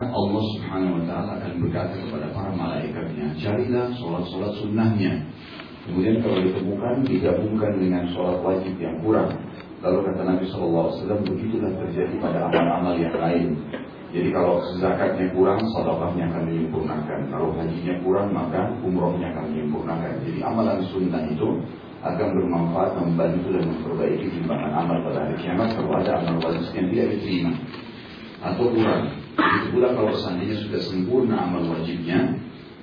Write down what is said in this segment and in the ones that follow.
Allah Subhanahu wa taala akan berkata kepada para malaikatnya, "Carilah sholat-sholat sunnahnya." Kemudian kalau ditemukan digabungkan dengan sholat wajib yang kurang. Lalu kata Nabi SAW, begitulah terjadi pada amal-amal yang lain. Jadi kalau zakatnya kurang, sedekahnya akan menyempurnakan. Kalau hajinya kurang, maka umrohnya akan menyempurnakan. Jadi amalan sunnah itu akan bermanfaat membantu dan memperbaiki timbangan amal pada hari kiamat kalau ada amal wajib yang tidak diterima atau kurang. Begitu pula kalau seandainya sudah sempurna amal wajibnya,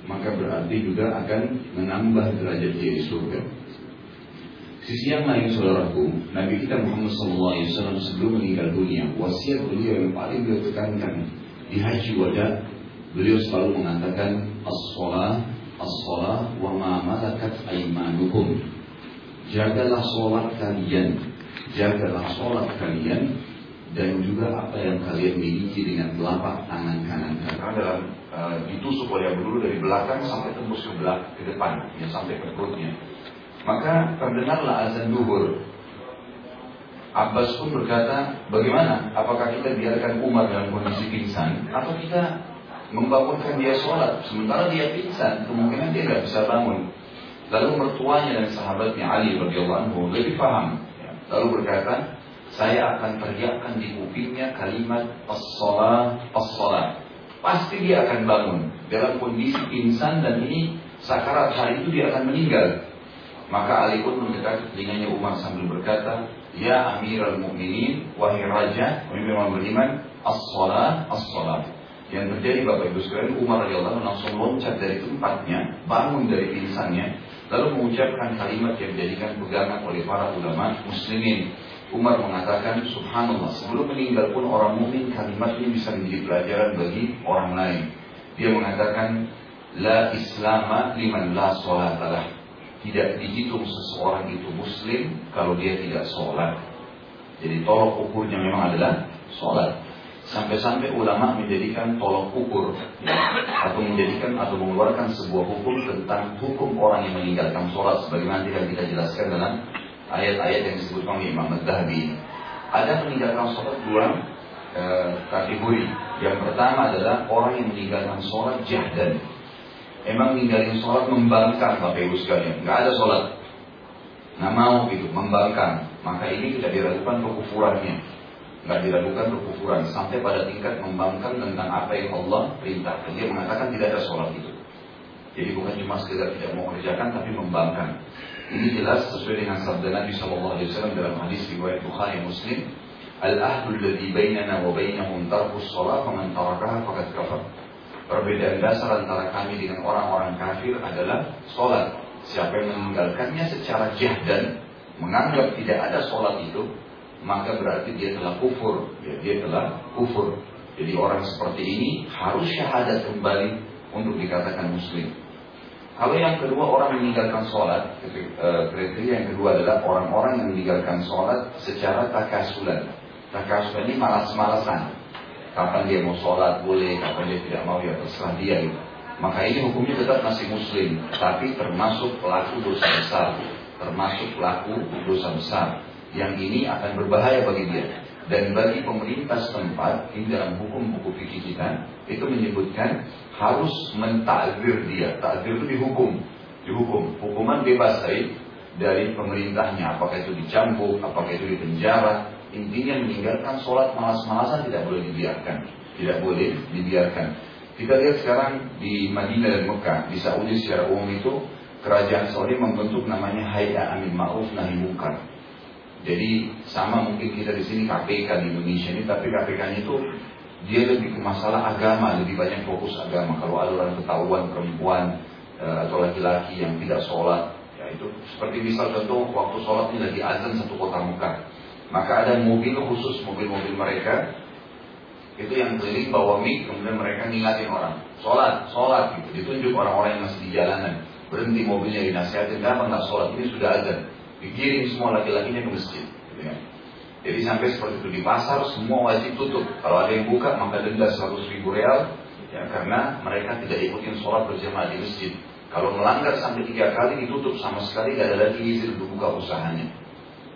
maka berarti juga akan menambah derajat dia di surga. Sisi yang lain saudaraku, Nabi kita Muhammad SAW sebelum meninggal dunia, wasiat beliau yang paling beliau tekankan di haji wada, beliau selalu mengatakan as-salah, as-salah wa ma malakat aimanukum. Jagalah sholat kalian, jagalah sholat kalian dan juga apa yang kalian miliki dengan telapak tangan kanan karena dalam uh, ditusuk oleh Abu dari belakang sampai tembus ke belakang ke depan ya sampai ke perutnya. Maka terdengarlah azan duhur. Abbas pun berkata, bagaimana? Apakah kita biarkan Umar dalam kondisi pingsan? Atau kita membangunkan dia sholat sementara dia pingsan? Kemungkinan dia tidak bisa bangun. Lalu mertuanya dan sahabatnya Ali radhiyallahu anhu lebih paham lalu berkata saya akan teriakkan di kupingnya kalimat as-salat as-salat pasti dia akan bangun dalam kondisi pingsan dan ini sakarat hari itu dia akan meninggal maka Ali pun mendekati telinganya Umar sambil berkata, Ya Amirul Mukminin, wahai raja, pemimpin orang beriman, as-salat, as-salat. Yang terjadi Bapak Ibu sekalian, Umar radhiyallahu langsung loncat dari tempatnya, bangun dari pingsannya, lalu mengucapkan kalimat yang dijadikan pegangan oleh para ulama muslimin. Umar mengatakan, Subhanallah, sebelum meninggal pun orang mukmin kalimat ini bisa menjadi pelajaran bagi orang lain. Dia mengatakan, La islama liman la salatalah tidak dihitung seseorang itu muslim kalau dia tidak sholat. Jadi tolok ukurnya memang adalah sholat. Sampai-sampai ulama menjadikan tolok ukur ya, atau menjadikan atau mengeluarkan sebuah hukum tentang hukum orang yang meninggalkan sholat sebagaimana tidak kita jelaskan dalam ayat-ayat yang disebutkan oleh Imam Al-Dhabi. Ada meninggalkan sholat dua e, kategori. Yang pertama adalah orang yang meninggalkan sholat jahdan Emang ninggalin sholat membangkang Bapak Ibu sekalian. Nggak ada sholat. Nggak mau gitu, membangkang. Maka ini tidak diragukan kekufurannya. Nggak diragukan kekufuran. Sampai pada tingkat membangkang tentang apa yang Allah perintahkan. Dia mengatakan tidak ada sholat itu. Jadi bukan cuma sekedar tidak mau kerjakan, tapi membangkang. Ini jelas sesuai dengan sabda Nabi SAW dalam hadis riwayat Bukhari Muslim. Al-ahdu alladhi bainana wa bainahum tarkus sholat, faman tarakaha faqad kafar. Perbedaan dasar antara kami dengan orang-orang kafir adalah sholat. Siapa yang meninggalkannya secara jahdan, menganggap tidak ada sholat itu, maka berarti dia telah kufur. Ya, dia telah kufur. Jadi orang seperti ini harus syahadat kembali untuk dikatakan muslim. Kalau yang kedua orang meninggalkan sholat, eh, kriteria yang kedua adalah orang-orang yang meninggalkan sholat secara takasulan. Takasulan ini malas-malasan. Kapan dia mau sholat boleh, kapan dia tidak mau ya terserah dia gitu. Maka ini hukumnya tetap masih muslim, tapi termasuk pelaku dosa besar, termasuk pelaku dosa besar. Yang ini akan berbahaya bagi dia. Dan bagi pemerintah setempat, ini dalam hukum buku fikih kita, itu menyebutkan harus mentakdir dia. Takdir itu dihukum, dihukum. Hukuman bebas dari dari pemerintahnya, apakah itu dicambuk, apakah itu dipenjara, Intinya meninggalkan sholat malas-malasan tidak boleh dibiarkan. Tidak boleh dibiarkan. Kita lihat sekarang di Madinah dan Mekah, di Saudi secara umum itu, kerajaan Saudi membentuk namanya Hayya Amin Ma'ruf Nahi Munkar. Jadi sama mungkin kita di sini KPK di Indonesia ini, tapi KPK itu dia lebih ke masalah agama, lebih banyak fokus agama. Kalau aluran ketahuan perempuan eh, atau laki-laki yang tidak sholat, ya itu seperti misal contoh waktu sholat ini lagi azan satu kota Mekah maka ada mobil khusus mobil-mobil mereka itu yang keliling bawa mic kemudian mereka ngingatin orang. Sholat sholat gitu. Ditunjuk orang-orang yang masih di jalanan. Berhenti mobilnya dinasihatin kenapa nggak sholat? Ini sudah azan dikirim semua laki-lakinya ke masjid gitu ya. jadi sampai seperti itu di pasar semua wajib tutup kalau ada yang buka maka denda 100 ribu real ya karena mereka tidak ikutin sholat berjamaah di masjid kalau melanggar sampai tiga kali ditutup sama sekali tidak ada lagi izin untuk buka usahanya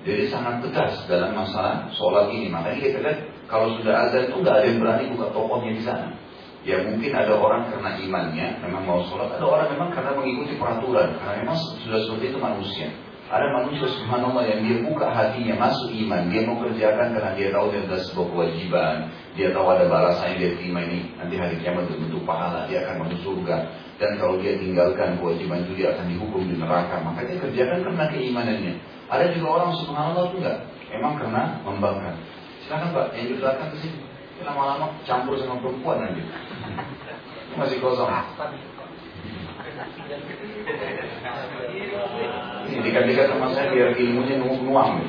jadi sangat tegas dalam masalah sholat ini. Makanya kita lihat kalau sudah azan itu nggak ada yang berani buka tokonya di sana. Ya mungkin ada orang karena imannya memang mau sholat, ada orang memang karena mengikuti peraturan, karena memang sudah seperti itu manusia. Ada manusia subhanallah yang dia buka hatinya masuk iman, dia mau kerjakan karena dia tahu dia adalah sebuah kewajiban, dia tahu ada balasan yang dia terima ini nanti hari kiamat berbentuk pahala, dia akan masuk surga. Dan kalau dia tinggalkan kewajiban itu dia akan dihukum di neraka. Maka dia kerjakan karena keimanannya. Ada juga orang subhanallah itu enggak, memang karena membangkang. Silakan Pak, yang di belakang ke sini. Lama-lama campur sama perempuan nanti. Masih kosong. Dekat-dekat sama saya biar ilmunya nuang.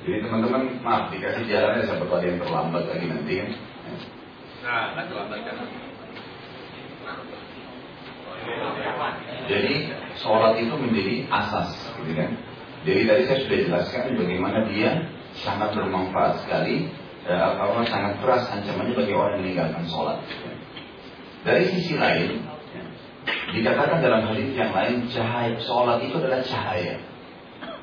Jadi teman-teman maaf dikasih jalannya seperti ada yang terlambat lagi nanti kan. Nah, terlambat kan. Jadi sholat itu menjadi asas, gitu kan? Jadi tadi saya sudah jelaskan bagaimana dia sangat bermanfaat sekali Allah sangat keras ancamannya bagi orang yang meninggalkan sholat. Dari sisi lain, dikatakan dalam hadis yang lain, cahaya sholat itu adalah cahaya.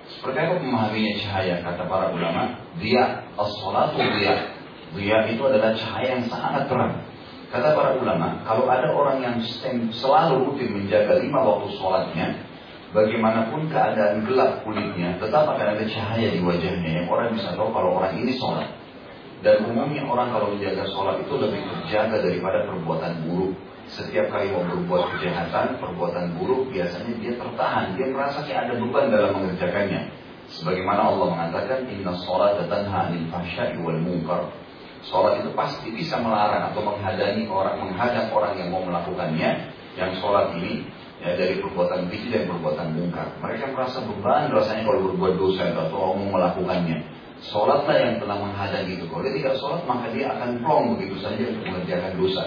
Seperti apa memahaminya cahaya? Kata para ulama, dia as-sholatu dia. Dia itu adalah cahaya yang sangat terang. Kata para ulama, kalau ada orang yang selalu rutin menjaga lima waktu sholatnya, bagaimanapun keadaan gelap kulitnya, tetap akan ada cahaya di wajahnya yang orang bisa tahu kalau orang ini sholat. Dan umumnya orang kalau menjaga sholat itu lebih terjaga daripada perbuatan buruk. Setiap kali mau berbuat kejahatan, perbuatan buruk, biasanya dia tertahan. Dia merasa kayak ada beban dalam mengerjakannya. Sebagaimana Allah mengatakan, Inna sholat tanha anil fahsyai wal munkar. Sholat itu pasti bisa melarang atau menghadani orang, menghadang orang yang mau melakukannya. Yang sholat ini ya, dari perbuatan keji dan perbuatan mungkar. Mereka merasa beban rasanya kalau berbuat dosa atau mau melakukannya. Sholatlah yang telah menghadang itu. Kalau dia tidak sholat, maka dia akan plong begitu saja untuk mengerjakan dosa.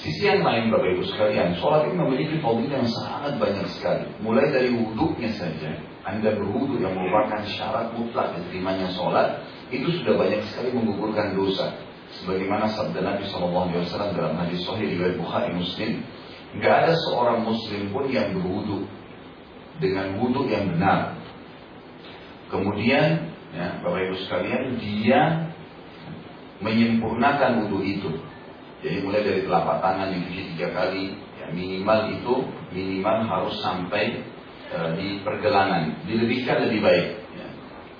Sisi yang lain Bapak Ibu sekalian, sholat ini memiliki fadilah yang sangat banyak sekali. Mulai dari wudhunya saja, Anda berwudhu yang merupakan syarat mutlak diterimanya sholat, itu sudah banyak sekali menggugurkan dosa. Sebagaimana sabda Nabi SAW dalam hadis Sahih riwayat Bukhari Muslim, nggak ada seorang Muslim pun yang berwudhu dengan wudhu yang benar, Kemudian, ya, Bapak Ibu sekalian, dia menyempurnakan wudhu itu. Jadi mulai dari telapak tangan dicuci tiga kali, ya, minimal itu minimal harus sampai e, di pergelangan, dilebihkan lebih baik. Ya.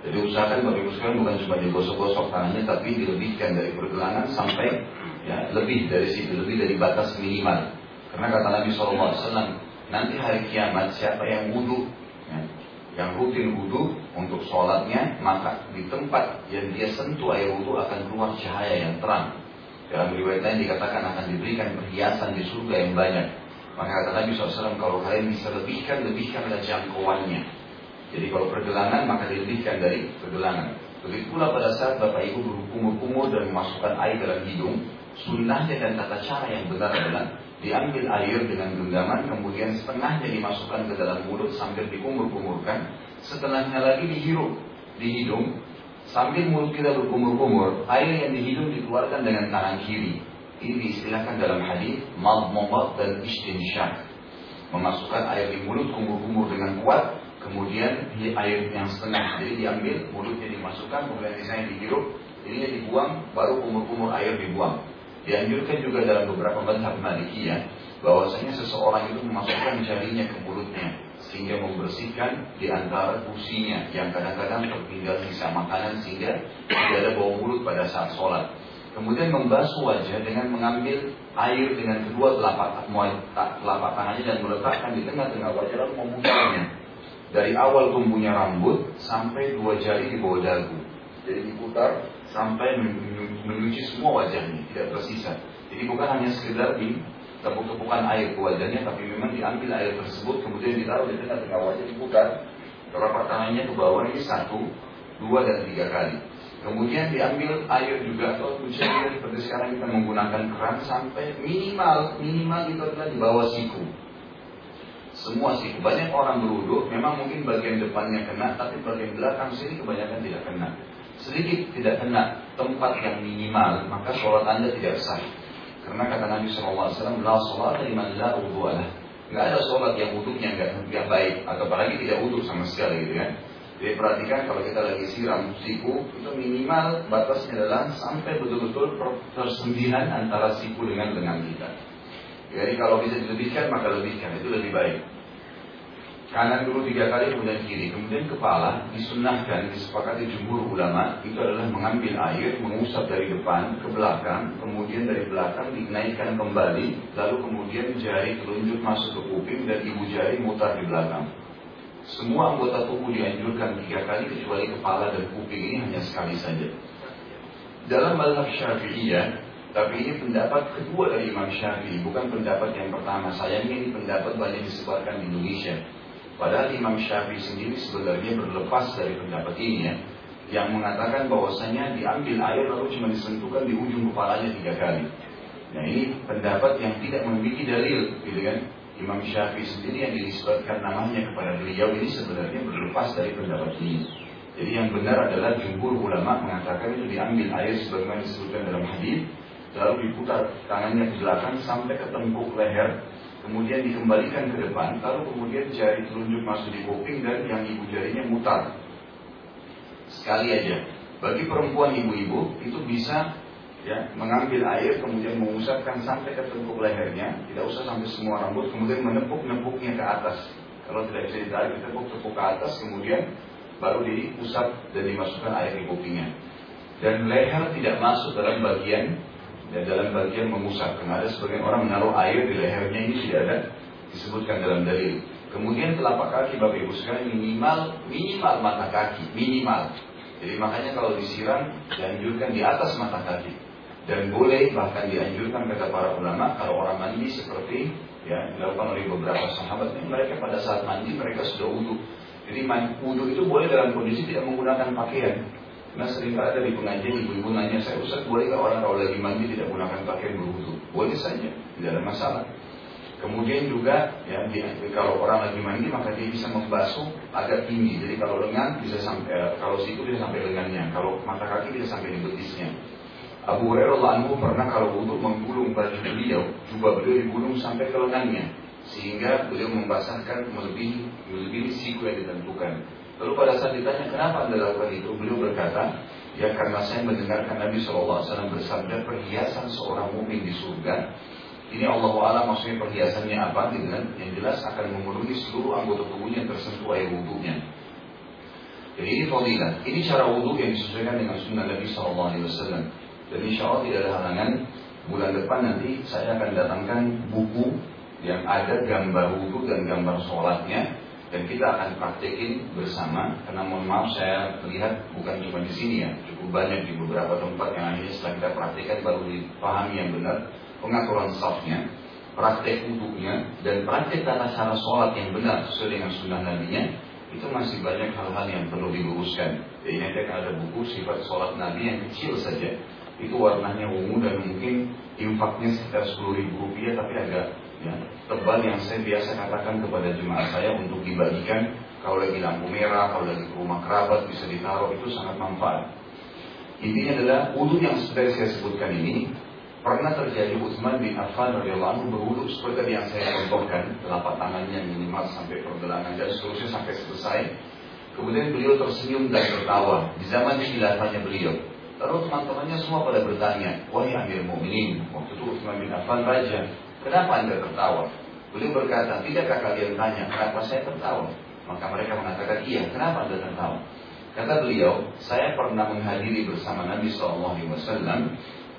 Jadi usahakan Ibu sekalian bukan cuma digosok-gosok tangannya, tapi dilebihkan dari pergelangan sampai ya, lebih dari situ, lebih dari batas minimal. Karena kata Nabi SAW, nanti hari kiamat siapa yang wudhu yang rutin wudhu untuk sholatnya, maka di tempat yang dia sentuh air wudhu akan keluar cahaya yang terang. Dalam riwayat lain dikatakan akan diberikan perhiasan di surga yang banyak. Maka kata Nabi SAW, kalau kalian bisa lebihkan, lebihkanlah jangkauannya. Jadi kalau pergelangan, maka dilebihkan dari pergelangan. Begitu pula pada saat Bapak Ibu berkumur-kumur dan memasukkan air dalam hidung, sunnahnya dan tata cara yang benar adalah diambil air dengan genggaman, kemudian setengahnya dimasukkan ke dalam mulut sambil dikumur-kumurkan, setengahnya lagi dihirup di hidung, sambil mulut kita berkumur-kumur, air yang di hidung dikeluarkan dengan tangan kiri. Ini diistilahkan dalam hadis madmadat dan istinsyaq. Memasukkan air di mulut kumur-kumur dengan kuat, kemudian air yang setengah jadi diambil, mulutnya dimasukkan, kemudian misalnya dihirup, ininya dibuang, baru kumur-kumur air dibuang. Dianjurkan juga dalam beberapa madhab Malikiyah bahwasanya seseorang itu memasukkan jarinya ke mulutnya sehingga membersihkan di antara kursinya yang kadang-kadang tertinggal sisa makanan sehingga tidak ada bau mulut pada saat sholat. Kemudian membasuh wajah dengan mengambil air dengan kedua telapak, telapak tangannya dan meletakkan di tengah-tengah wajah lalu memutarnya. Dari awal tumbuhnya rambut sampai dua jari di bawah dagu. Jadi diputar sampai menyuci semua wajahnya, tidak tersisa. Jadi bukan hanya sekedar di tepuk-tepukan air ke wajahnya, tapi memang diambil air tersebut, kemudian ditaruh di tengah-tengah wajah, diputar. Telapak tangannya ke bawah ini satu, dua, dan tiga kali. Kemudian diambil air juga atau kuncinya seperti sekarang kita menggunakan keran sampai minimal minimal itu adalah di bawah siku. Semua siku. Banyak orang beruduk, memang mungkin bagian depannya kena, tapi bagian belakang sini kebanyakan tidak kena sedikit tidak kena tempat yang minimal, maka sholat anda tidak sah. Karena kata Nabi SAW, La sholat liman la udhu'alah. Nggak ada sholat yang wudhunya nggak, nggak baik, atau apalagi tidak wudhu sama sekali gitu kan. Jadi perhatikan kalau kita lagi siram siku itu minimal batasnya adalah sampai betul-betul persendihan antara siku dengan lengan kita. Jadi kalau bisa dilebihkan maka lebihkan itu lebih baik. Kanan dulu tiga kali kemudian kiri, kemudian kepala disunahkan disepakati jumhur ulama itu adalah mengambil air mengusap dari depan ke belakang, kemudian dari belakang dinaikkan kembali, lalu kemudian jari telunjuk masuk ke kuping dan ibu jari mutar di belakang. Semua anggota tubuh dianjurkan tiga kali kecuali kepala dan kuping ini hanya sekali saja. Dalam mazhab Syafi'iyah, tapi ini pendapat kedua dari Imam Syafi'i, bukan pendapat yang pertama. Sayangnya ini pendapat banyak disebarkan di Indonesia. Padahal Imam Syafi'i sendiri sebenarnya berlepas dari pendapat ini ya, yang mengatakan bahwasanya diambil air lalu cuma disentuhkan di ujung kepalanya tiga kali. Nah ini pendapat yang tidak memiliki dalil, gitu kan? Imam Syafi'i sendiri yang dinisbatkan namanya kepada beliau ini sebenarnya berlepas dari pendapat ini. Jadi yang benar adalah jumhur ulama mengatakan itu diambil air sebagaimana disebutkan dalam hadis, lalu diputar tangannya ke belakang sampai ke tengkuk leher, kemudian dikembalikan ke depan, lalu kemudian jari telunjuk masuk di kuping dan yang ibu jarinya mutar. Sekali aja. Bagi perempuan ibu-ibu itu bisa ya mengambil air kemudian mengusapkan sampai ke tengkuk lehernya tidak usah sampai semua rambut kemudian menepuk-nepuknya ke atas kalau tidak bisa ditarik ditepuk-tepuk ke atas kemudian baru diusap dan dimasukkan air di kupingnya dan leher tidak masuk dalam bagian dan dalam bagian mengusap. Karena ada sebagian orang menaruh air di lehernya ini tidak ada disebutkan dalam dalil. Kemudian telapak kaki bapak ibu sekalian minimal minimal mata kaki minimal. Jadi makanya kalau disiram dianjurkan di atas mata kaki. Dan boleh bahkan dianjurkan kata para ulama kalau orang mandi seperti ya dilakukan oleh beberapa sahabat ini mereka pada saat mandi mereka sudah wudhu. Jadi wudhu itu boleh dalam kondisi tidak menggunakan pakaian Nah sering ada di pengajian ibu-ibu nanya saya Ustaz boleh orang kalau lagi mandi tidak menggunakan pakaian berwudhu boleh saja tidak ada masalah Kemudian juga ya kalau orang lagi mandi maka dia bisa membasuh agak tinggi. Jadi kalau lengan bisa sampai kalau siku bisa sampai lengannya, kalau mata kaki bisa sampai di betisnya. Abu Hurairah anhu pernah kalau untuk menggulung baju beliau, jubah beliau digulung sampai ke lengannya, sehingga beliau membasahkan melebihi melebihi siku yang ditentukan. Lalu pada saat ditanya kenapa anda lakukan itu, beliau berkata, ya karena saya mendengarkan Nabi SAW bersabda perhiasan seorang mukmin di surga. Ini Allah Taala maksudnya perhiasannya apa? Dengan yang jelas akan memenuhi seluruh anggota tubuhnya tersentuh air wudhunya. Jadi ini fadilah. Ini cara wudhu yang disesuaikan dengan sunnah Nabi SAW. Dan insya Allah tidak ada halangan bulan depan nanti saya akan datangkan buku yang ada gambar wudhu dan gambar sholatnya dan kita akan praktekin bersama karena mohon maaf saya melihat bukan cuma di sini ya cukup banyak di beberapa tempat yang akhirnya setelah kita praktekkan baru dipahami yang benar pengaturan safnya praktek wudhunya dan praktek tata cara sholat yang benar sesuai dengan sunnah nabinya itu masih banyak hal-hal yang perlu diluruskan. Jadi nanti akan ada buku sifat sholat Nabi yang kecil saja itu warnanya ungu dan mungkin infaknya sekitar 10 ribu rupiah tapi agak ya, tebal yang saya biasa katakan kepada jemaah saya untuk dibagikan kalau lagi lampu merah, kalau lagi ke rumah kerabat bisa ditaruh itu sangat manfaat. Intinya adalah wudhu yang sudah saya sebutkan ini pernah terjadi Utsman bin Affan radhiyallahu anhu berwudhu seperti yang saya contohkan, telapak tangannya minimal sampai pergelangan dan seterusnya sampai selesai. Kemudian beliau tersenyum dan tertawa di zaman khilafahnya beliau. Lalu teman-temannya semua pada bertanya, wahai Amir Mu'minin, waktu itu Utsman bin Affan raja, kenapa anda tertawa? Beliau berkata, tidakkah kalian tanya, kenapa saya tertawa? Maka mereka mengatakan, iya, kenapa anda tertawa? Kata beliau, saya pernah menghadiri bersama Nabi SAW.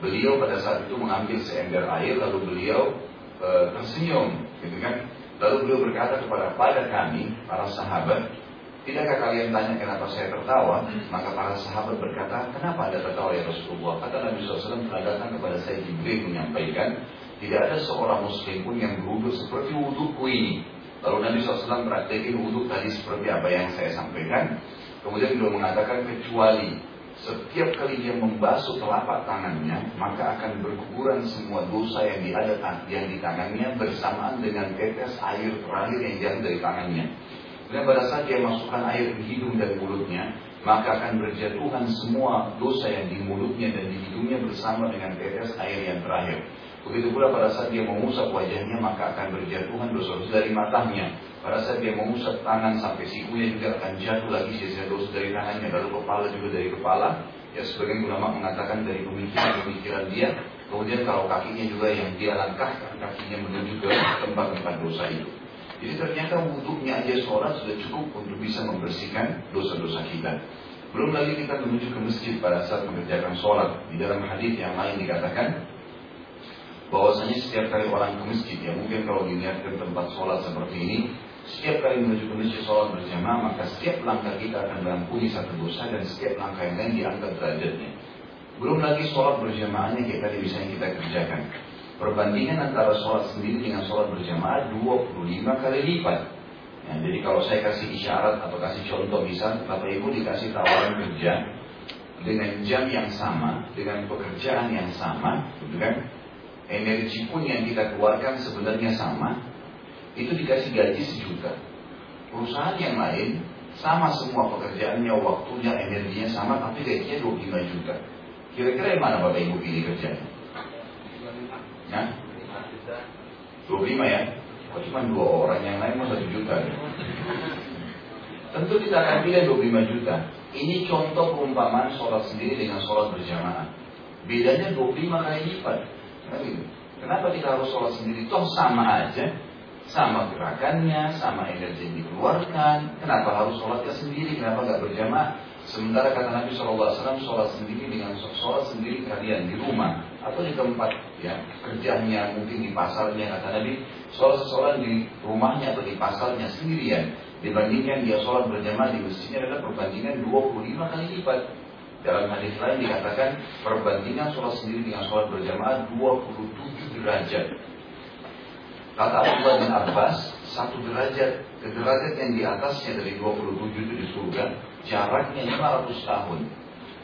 Beliau pada saat itu mengambil seember air, lalu beliau e, tersenyum, gitu kan? Lalu beliau berkata kepada pada kami, para sahabat, Tidakkah kalian tanya kenapa saya tertawa? Maka para sahabat berkata, kenapa anda tertawa ya Rasulullah? Kata Nabi SAW telah datang kepada saya Jibril menyampaikan, tidak ada seorang muslim pun yang berwudhu seperti wudhuku ini. Lalu Nabi SAW praktekin wudhu tadi seperti apa yang saya sampaikan. Kemudian beliau mengatakan, kecuali setiap kali dia membasuh telapak tangannya, maka akan berguguran semua dosa yang ada yang di tangannya bersamaan dengan tetes air terakhir yang jatuh dari tangannya. Dan pada saat dia masukkan air di hidung dan mulutnya, maka akan berjatuhan semua dosa yang di mulutnya dan di hidungnya bersama dengan tetes air yang terakhir. Begitu pula pada saat dia mengusap wajahnya maka akan berjatuhan dosa-dosa dari matanya. Pada saat dia mengusap tangan sampai sikunya juga akan jatuh lagi sisa dosa dari tangannya. Lalu kepala juga dari kepala. Ya sebagian ulama mengatakan dari pemikiran-pemikiran dia. Kemudian kalau kakinya juga yang dia langkahkan kakinya menuju ke tempat-tempat dosa itu. Jadi ternyata wudhunya aja sholat sudah cukup untuk bisa membersihkan dosa-dosa kita. Belum lagi kita menuju ke masjid pada saat mengerjakan sholat. Di dalam hadis yang lain dikatakan bahwasanya setiap kali orang ke masjid ya mungkin kalau dilihat ke tempat sholat seperti ini setiap kali menuju ke masjid sholat berjamaah maka setiap langkah kita akan mengampuni satu dosa dan setiap langkah yang lain diangkat derajatnya. Belum lagi sholat berjamaahnya kayak tadi misalnya kita kerjakan. Perbandingan antara sholat sendiri dengan sholat berjamaah 25 kali lipat. Ya, jadi kalau saya kasih isyarat atau kasih contoh misal Bapak Ibu dikasih tawaran kerja dengan jam yang sama, dengan pekerjaan yang sama, gitu kan? Energi pun yang kita keluarkan sebenarnya sama, itu dikasih gaji sejuta. Perusahaan yang lain sama semua pekerjaannya, waktunya, energinya sama, tapi gajinya 25 juta. Kira-kira yang mana Bapak Ibu pilih kerjanya? Ya? 25 ya? Kok cuma dua orang, yang lain mau satu juta ya? Tentu kita akan pilih 25 juta. Ini contoh perumpamaan sholat sendiri dengan sholat berjamaah. Bedanya 25 kali lipat. Kenapa kita harus sholat sendiri? Toh sama aja. Sama gerakannya, sama energi yang dikeluarkan. Kenapa harus sholatnya sendiri? Kenapa nggak berjamaah? Sementara kata Nabi SAW, sholat sendiri dengan sholat sendiri kalian di rumah atau di tempat ya kerjanya mungkin di pasarnya kata Nabi sholat seseorang di rumahnya atau di pasarnya sendirian dibandingkan dia sholat berjamaah di masjidnya adalah perbandingan 25 kali lipat. Dalam hadis lain dikatakan perbandingan sholat sendiri dengan sholat berjamaah 27 derajat. Kata Abdullah bin Abbas, satu derajat ke derajat yang di atasnya dari 27 itu di surga, jaraknya 500 tahun.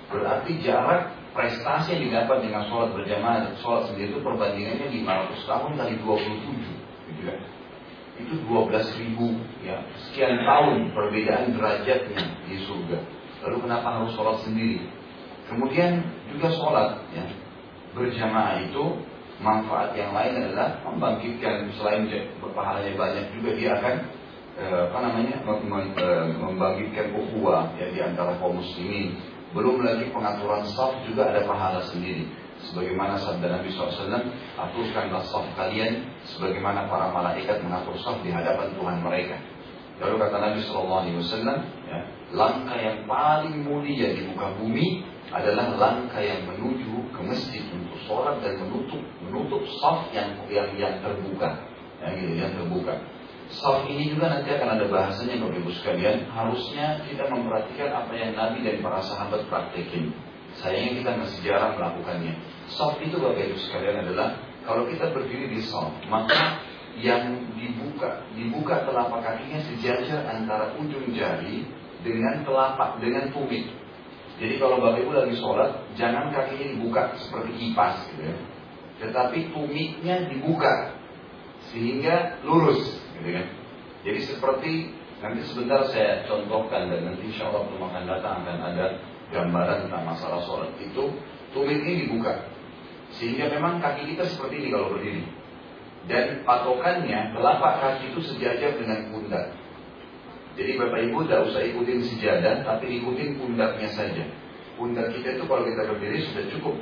Berarti jarak prestasi yang didapat dengan sholat berjamaah dan sholat sendiri itu perbandingannya 500 tahun kali 27 gitu kan? itu 12 ribu ya sekian tahun perbedaan derajatnya di surga lalu kenapa harus sholat sendiri? Kemudian juga sholat ya. Berjamaah itu manfaat yang lain adalah membangkitkan selain pahalanya banyak juga dia akan eh, apa namanya eh, membangkitkan ukhuwah ya di antara kaum muslimin. Belum lagi pengaturan saf juga ada pahala sendiri. Sebagaimana sabda Nabi SAW aturkanlah saf kalian sebagaimana para malaikat mengatur saf di hadapan Tuhan mereka. Lalu kata Nabi SAW ya, langkah yang paling mulia di muka bumi adalah langkah yang menuju ke masjid untuk sholat dan menutup menutup saf yang yang yang terbuka. Yang, gitu, yang terbuka. Saf ini juga nanti akan ada bahasanya Bapak Ibu sekalian. Harusnya kita memperhatikan apa yang Nabi dan para sahabat praktekin. Sayangnya kita masih jarang melakukannya. Soft itu Bapak Ibu sekalian adalah kalau kita berdiri di soft, maka yang dibuka dibuka telapak kakinya sejajar antara ujung jari dengan telapak dengan tumit. Jadi kalau Bapak Ibu lagi sholat, jangan kakinya dibuka seperti kipas gitu ya. Tetapi tumitnya dibuka sehingga lurus gitu kan. Jadi seperti nanti sebentar saya contohkan dan nanti insya Allah makan datang akan ada gambaran tentang masalah sholat itu tumit ini dibuka sehingga memang kaki kita seperti ini kalau berdiri dan patokannya telapak kaki itu sejajar dengan pundak jadi bapak ibu tidak usah ikutin sejadah tapi ikutin pundaknya saja pundak kita itu kalau kita berdiri sudah cukup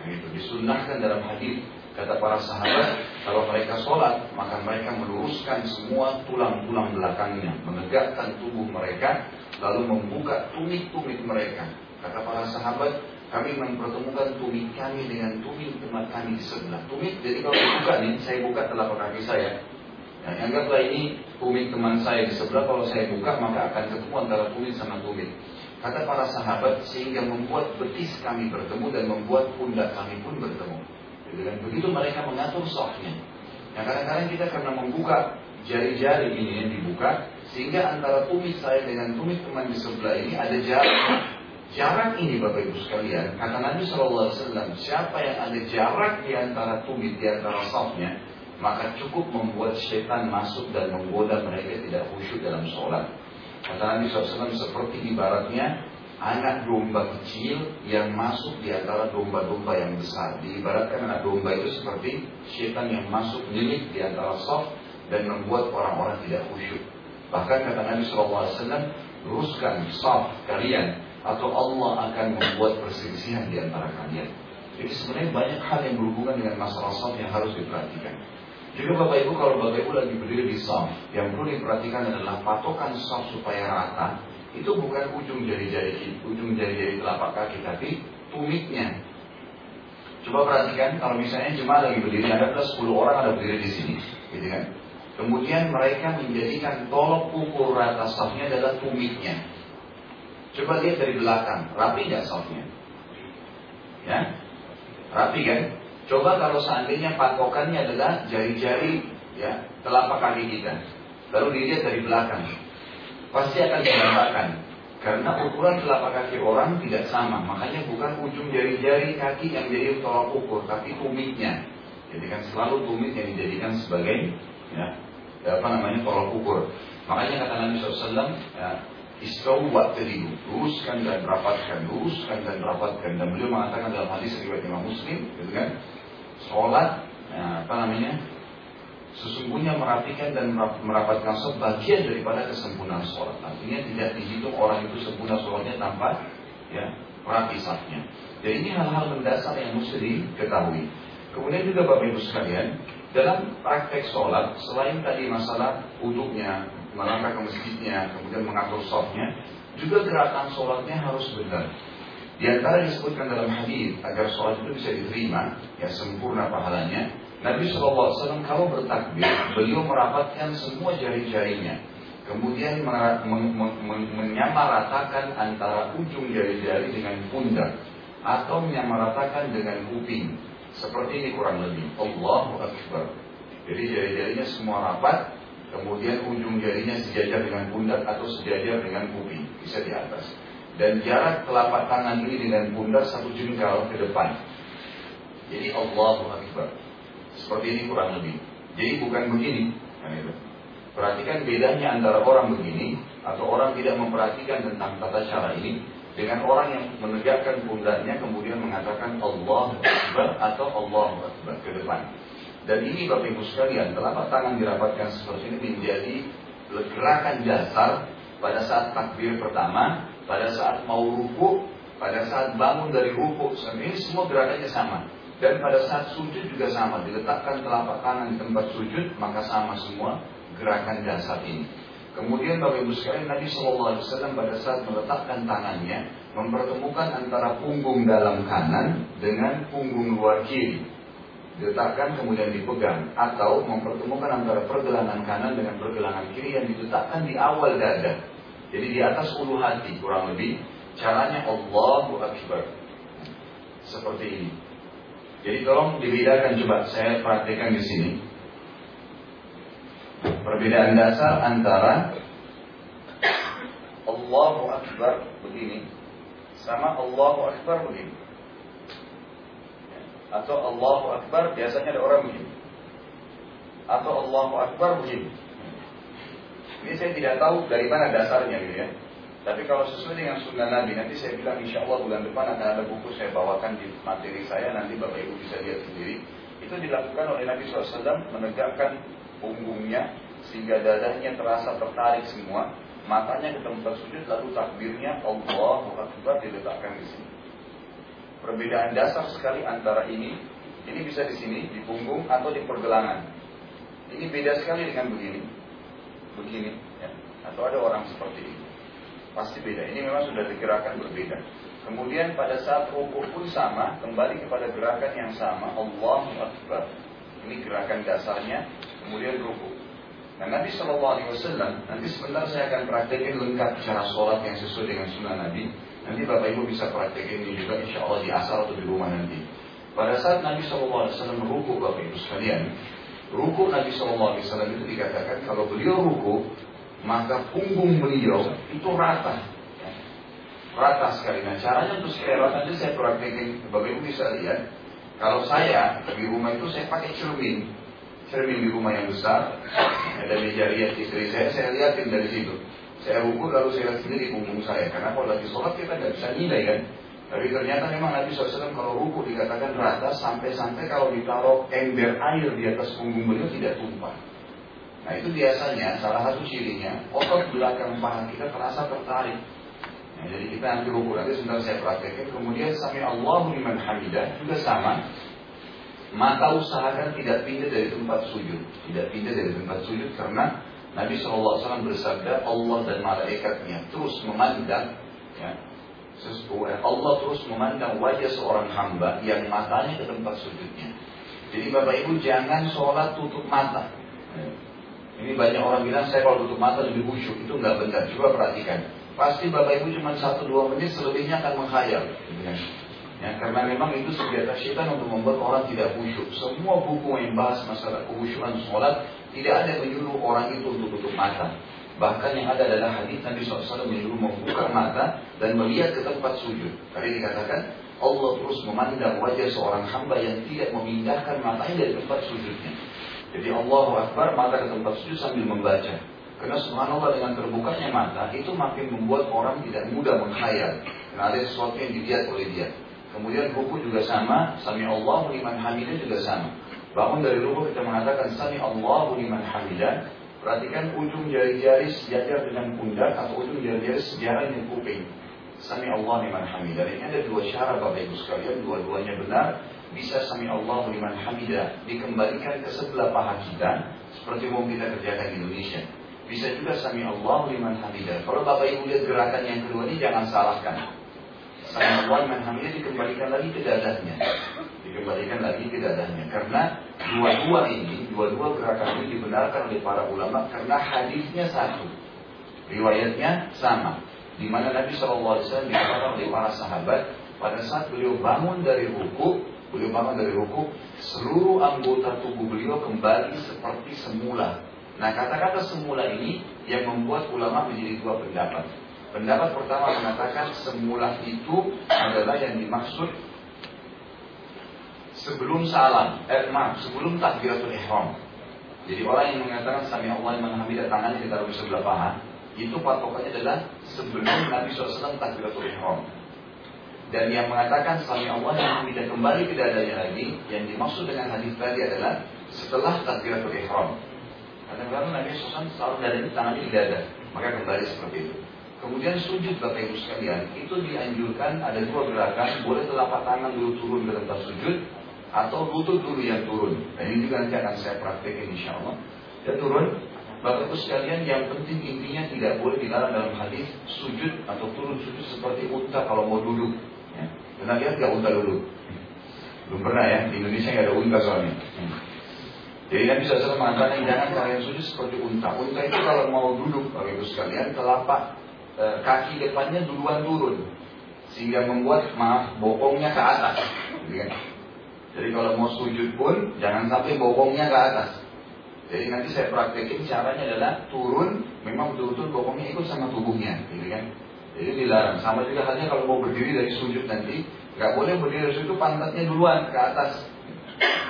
nah, itu disunahkan dalam hadis kata para sahabat kalau mereka sholat maka mereka meluruskan semua tulang-tulang belakangnya menegakkan tubuh mereka lalu membuka tumit-tumit mereka Kata para sahabat, kami mempertemukan tumit kami dengan tumit teman kami di sebelah. Tumit, jadi kalau buka nih, saya buka telapak kaki saya. Nah, anggaplah ini tumit teman saya di sebelah, kalau saya buka maka akan ketemu antara tumit sama tumit. Kata para sahabat, sehingga membuat betis kami bertemu dan membuat pundak kami pun bertemu. Dan begitu mereka mengatur softnya. Nah kadang-kadang kita karena membuka jari-jari ini yang dibuka, sehingga antara tumit saya dengan tumit teman di sebelah ini ada jarak Jarak ini Bapak Ibu sekalian, kata Nabi SAW, siapa yang ada jarak di antara tumit, di antara safnya, maka cukup membuat setan masuk dan menggoda mereka tidak khusyuk dalam sholat. Kata Nabi SAW seperti ibaratnya anak domba kecil yang masuk di antara domba-domba yang besar. Diibaratkan anak domba itu seperti syaitan yang masuk milik di antara soft dan membuat orang-orang tidak khusyuk. Bahkan kata Nabi SAW, luruskan soft kalian atau Allah akan membuat perselisihan di antara kalian. Jadi sebenarnya banyak hal yang berhubungan dengan masalah soft yang harus diperhatikan. Juga Bapak Ibu kalau Bapak Ibu lagi berdiri di soft, yang perlu diperhatikan adalah patokan soft supaya rata. Itu bukan ujung jari-jari ujung jari-jari telapak kaki, tapi tumitnya. Coba perhatikan kalau misalnya jemaah lagi berdiri, ada plus 10 orang ada berdiri di sini, gitu kan? Kemudian mereka menjadikan tolok ukur rata safnya adalah tumitnya. Coba lihat dari belakang, rapi nggak safnya? Ya, rapi kan? Coba kalau seandainya patokannya adalah jari-jari ya telapak kaki kita, lalu dilihat dari belakang, pasti akan berantakan. Karena ukuran telapak kaki orang tidak sama, makanya bukan ujung jari-jari kaki yang jadi tolak ukur, tapi tumitnya. Jadi kan selalu tumit yang dijadikan sebagai ya, apa namanya tolak ukur. Makanya kata Nabi SAW, ya, waktu tadilu, luruskan dan rapatkan, luruskan dan rapatkan. Dan beliau mengatakan dalam hadis riwayat Imam Muslim, gitu kan, sholat, ya, apa namanya, sesungguhnya merapikan dan merapatkan sebagian daripada kesempurnaan sholat. Artinya tidak dihitung orang itu sempurna sholatnya tanpa ya rapi safnya. Jadi ini hal-hal mendasar yang mesti diketahui. Kemudian juga Bapak Ibu sekalian, dalam praktek sholat, selain tadi masalah uduknya, melangkah ke masjidnya, kemudian mengatur softnya, juga gerakan sholatnya harus benar. Di antara disebutkan dalam hadis agar sholat itu bisa diterima, ya sempurna pahalanya. Nabi SAW kalau bertakbir, beliau merapatkan semua jari-jarinya. Kemudian menyamaratakan antara ujung jari-jari dengan pundak. Atau menyamaratakan dengan kuping. Seperti ini kurang lebih. Allahu Akbar. Jadi jari-jarinya semua rapat, kemudian ujung jarinya sejajar dengan pundak atau sejajar dengan kuping, bisa di atas. Dan jarak telapak tangan ini dengan pundak satu jengkal ke depan. Jadi Allahu Akbar. Seperti ini kurang lebih. Jadi bukan begini. Kan. Perhatikan bedanya antara orang begini atau orang tidak memperhatikan tentang tata cara ini dengan orang yang menegakkan pundaknya kemudian mengatakan Allah Akbar atau Allah Akbar ke depan. Dan ini Bapak Ibu sekalian, telapak tangan dirapatkan seperti ini menjadi gerakan dasar pada saat takbir pertama, pada saat mau ruku, pada saat bangun dari ruku, ini semua gerakannya sama. Dan pada saat sujud juga sama, diletakkan telapak tangan di tempat sujud, maka sama semua gerakan dasar ini. Kemudian Bapak Ibu sekalian Nabi SAW pada saat meletakkan tangannya mempertemukan antara punggung dalam kanan dengan punggung luar kiri. Diletakkan kemudian dipegang atau mempertemukan antara pergelangan kanan dengan pergelangan kiri yang diletakkan di awal dada. Jadi di atas ulu hati kurang lebih. Caranya Allahu Akbar. Seperti ini. Jadi tolong dibedakan coba saya praktekkan di sini. Perbedaan dasar antara Allahu Akbar begini sama Allahu Akbar begini. Atau Allahu Akbar biasanya ada orang begini. Atau Allahu Akbar begini. Ini saya tidak tahu dari mana dasarnya gitu ya. Tapi kalau sesuai dengan sunnah Nabi, nanti saya bilang insya Allah bulan depan akan ada buku saya bawakan di materi saya, nanti Bapak Ibu bisa lihat sendiri. Itu dilakukan oleh Nabi SAW menegakkan punggungnya sehingga dadanya terasa tertarik semua, matanya ke tempat sujud lalu takbirnya Allah Akbar diletakkan di sini. Perbedaan dasar sekali antara ini, ini bisa di sini, di punggung atau di pergelangan. Ini beda sekali dengan begini, begini, ya. atau ada orang seperti ini. Pasti beda. Ini memang sudah digerakkan berbeda. Kemudian pada saat rukuk pun sama, kembali kepada gerakan yang sama, Allah Akbar. Ini gerakan dasarnya, kemudian rukuk. Nah Nabi Shallallahu Alaihi Wasallam nanti sebentar saya akan praktekin lengkap cara sholat yang sesuai dengan sunnah Nabi. Nanti Bapak Ibu bisa praktekin ini juga insya Allah di asal atau di rumah nanti. Pada saat Nabi Shallallahu Alaihi Wasallam ruku Bapak Ibu sekalian, ruku Nabi Wasallam itu dikatakan kalau beliau ruku maka punggung beliau itu rata, rata sekali. Nah caranya untuk supaya rata itu saya praktekin, Bapak Ibu bisa lihat. Kalau saya di rumah itu saya pakai cermin, cermin di rumah yang besar, ada meja lihat istri saya, saya lihatin dari situ. Saya ruku lalu saya lihat sendiri punggung saya. Karena kalau lagi sholat kita nggak bisa nilai kan. Tapi ternyata memang Nabi SAW kalau ruku dikatakan rata sampai-sampai kalau ditaruh ember air di atas punggung beliau tidak tumpah. Nah itu biasanya salah satu cirinya otot belakang paha kita terasa tertarik. Nah, jadi kita nanti ruku nanti sebentar saya praktekkan. Kemudian sami Allahu liman hamidah juga sama. Mata usahakan tidak pindah dari tempat sujud, tidak pindah dari tempat sujud karena Nabi SAW bersabda Allah dan malaikatnya terus memandang ya, Allah terus memandang wajah seorang hamba yang matanya ke tempat sujudnya. Jadi Bapak Ibu jangan sholat tutup mata. Ini banyak orang bilang saya kalau tutup mata lebih khusyuk. Itu nggak benar. Coba perhatikan. Pasti Bapak Ibu cuma satu dua menit selebihnya akan menghayal. Ya, karena memang itu senjata syaitan untuk membuat orang tidak khusyuk. Semua buku yang bahas masalah khusyukan sholat tidak ada menyuruh orang itu untuk tutup mata. Bahkan yang ada adalah hadis Nabi SAW menyuruh membuka mata dan melihat ke tempat sujud. Tadi dikatakan Allah terus memandang wajah seorang hamba yang tidak memindahkan matanya dari tempat sujudnya. Jadi Allah Akbar mata ke tempat sujud sambil membaca. Karena subhanallah dengan terbukanya mata itu makin membuat orang tidak mudah menghayal. Karena ada sesuatu yang dilihat oleh dia. Kemudian ruku juga sama, sami Allah liman hamidah juga sama. Bangun dari ruku kita mengatakan sami Allah liman hamidah, Perhatikan ujung jari-jari sejajar dengan pundak atau ujung jari-jari sejajar dengan kuping. Sami Allah liman hamidah. Ini ada dua cara Bapak Ibu sekalian, dua-duanya benar. Bisa sami Allah liman hamidah dikembalikan ke sebelah paha kita seperti yang kita kerjakan di Indonesia. Bisa juga sami Allah liman hamidah. Kalau Bapak Ibu lihat gerakan yang kedua ini jangan salahkan. Sami Allah liman hamidah dikembalikan lagi ke dadahnya dikembalikan lagi ke dadanya. Karena dua-dua ini, dua-dua gerakan ini dibenarkan oleh para ulama karena hadisnya satu. Riwayatnya sama. Di mana Nabi SAW dikatakan oleh para sahabat pada saat beliau bangun dari ruku, beliau bangun dari ruku, seluruh anggota tubuh beliau kembali seperti semula. Nah kata-kata semula ini yang membuat ulama menjadi dua pendapat. Pendapat pertama mengatakan semula itu adalah yang dimaksud sebelum salam, eh maaf, sebelum takbiratul ihram. Jadi orang yang mengatakan sami Allah liman hamidah tangannya ditaruh di sebelah paha, itu patokannya adalah sebelum Nabi SAW takbiratul ihram. Dan yang mengatakan sami Allah yang hamidah kembali ke dadanya lagi, yang dimaksud dengan hadis tadi adalah setelah takbiratul ihram. Karena kadang Nabi SAW selalu dadanya tangannya di dada, maka kembali seperti itu. Kemudian sujud Bapak Ibu sekalian, itu dianjurkan ada dua gerakan, boleh telapak tangan dulu turun ke tempat sujud, atau lutut dulu yang turun. Dan ini juga nanti akan saya praktekkan insya Allah. Dan turun, Bapak Ibu sekalian yang penting intinya tidak boleh dilarang dalam hadis sujud atau turun sujud seperti unta kalau mau duduk. Ya. Pernah lihat nggak unta duduk? Belum pernah ya, di Indonesia nggak ada unta soalnya. Jadi Nabi SAW mengatakan jangan kalian sujud seperti unta. Unta itu kalau mau duduk, Bapak Ibu sekalian, telapak e, kaki depannya duluan turun. Sehingga membuat, maaf, bokongnya ke atas. Gitu kan? Jadi kalau mau sujud pun jangan sampai bokongnya ke atas. Jadi nanti saya praktekin caranya adalah turun, memang betul-betul bokongnya ikut sama tubuhnya, gitu kan? Jadi dilarang. Sama juga halnya kalau mau berdiri dari sujud nanti, nggak boleh berdiri dari sujud pantatnya duluan ke atas.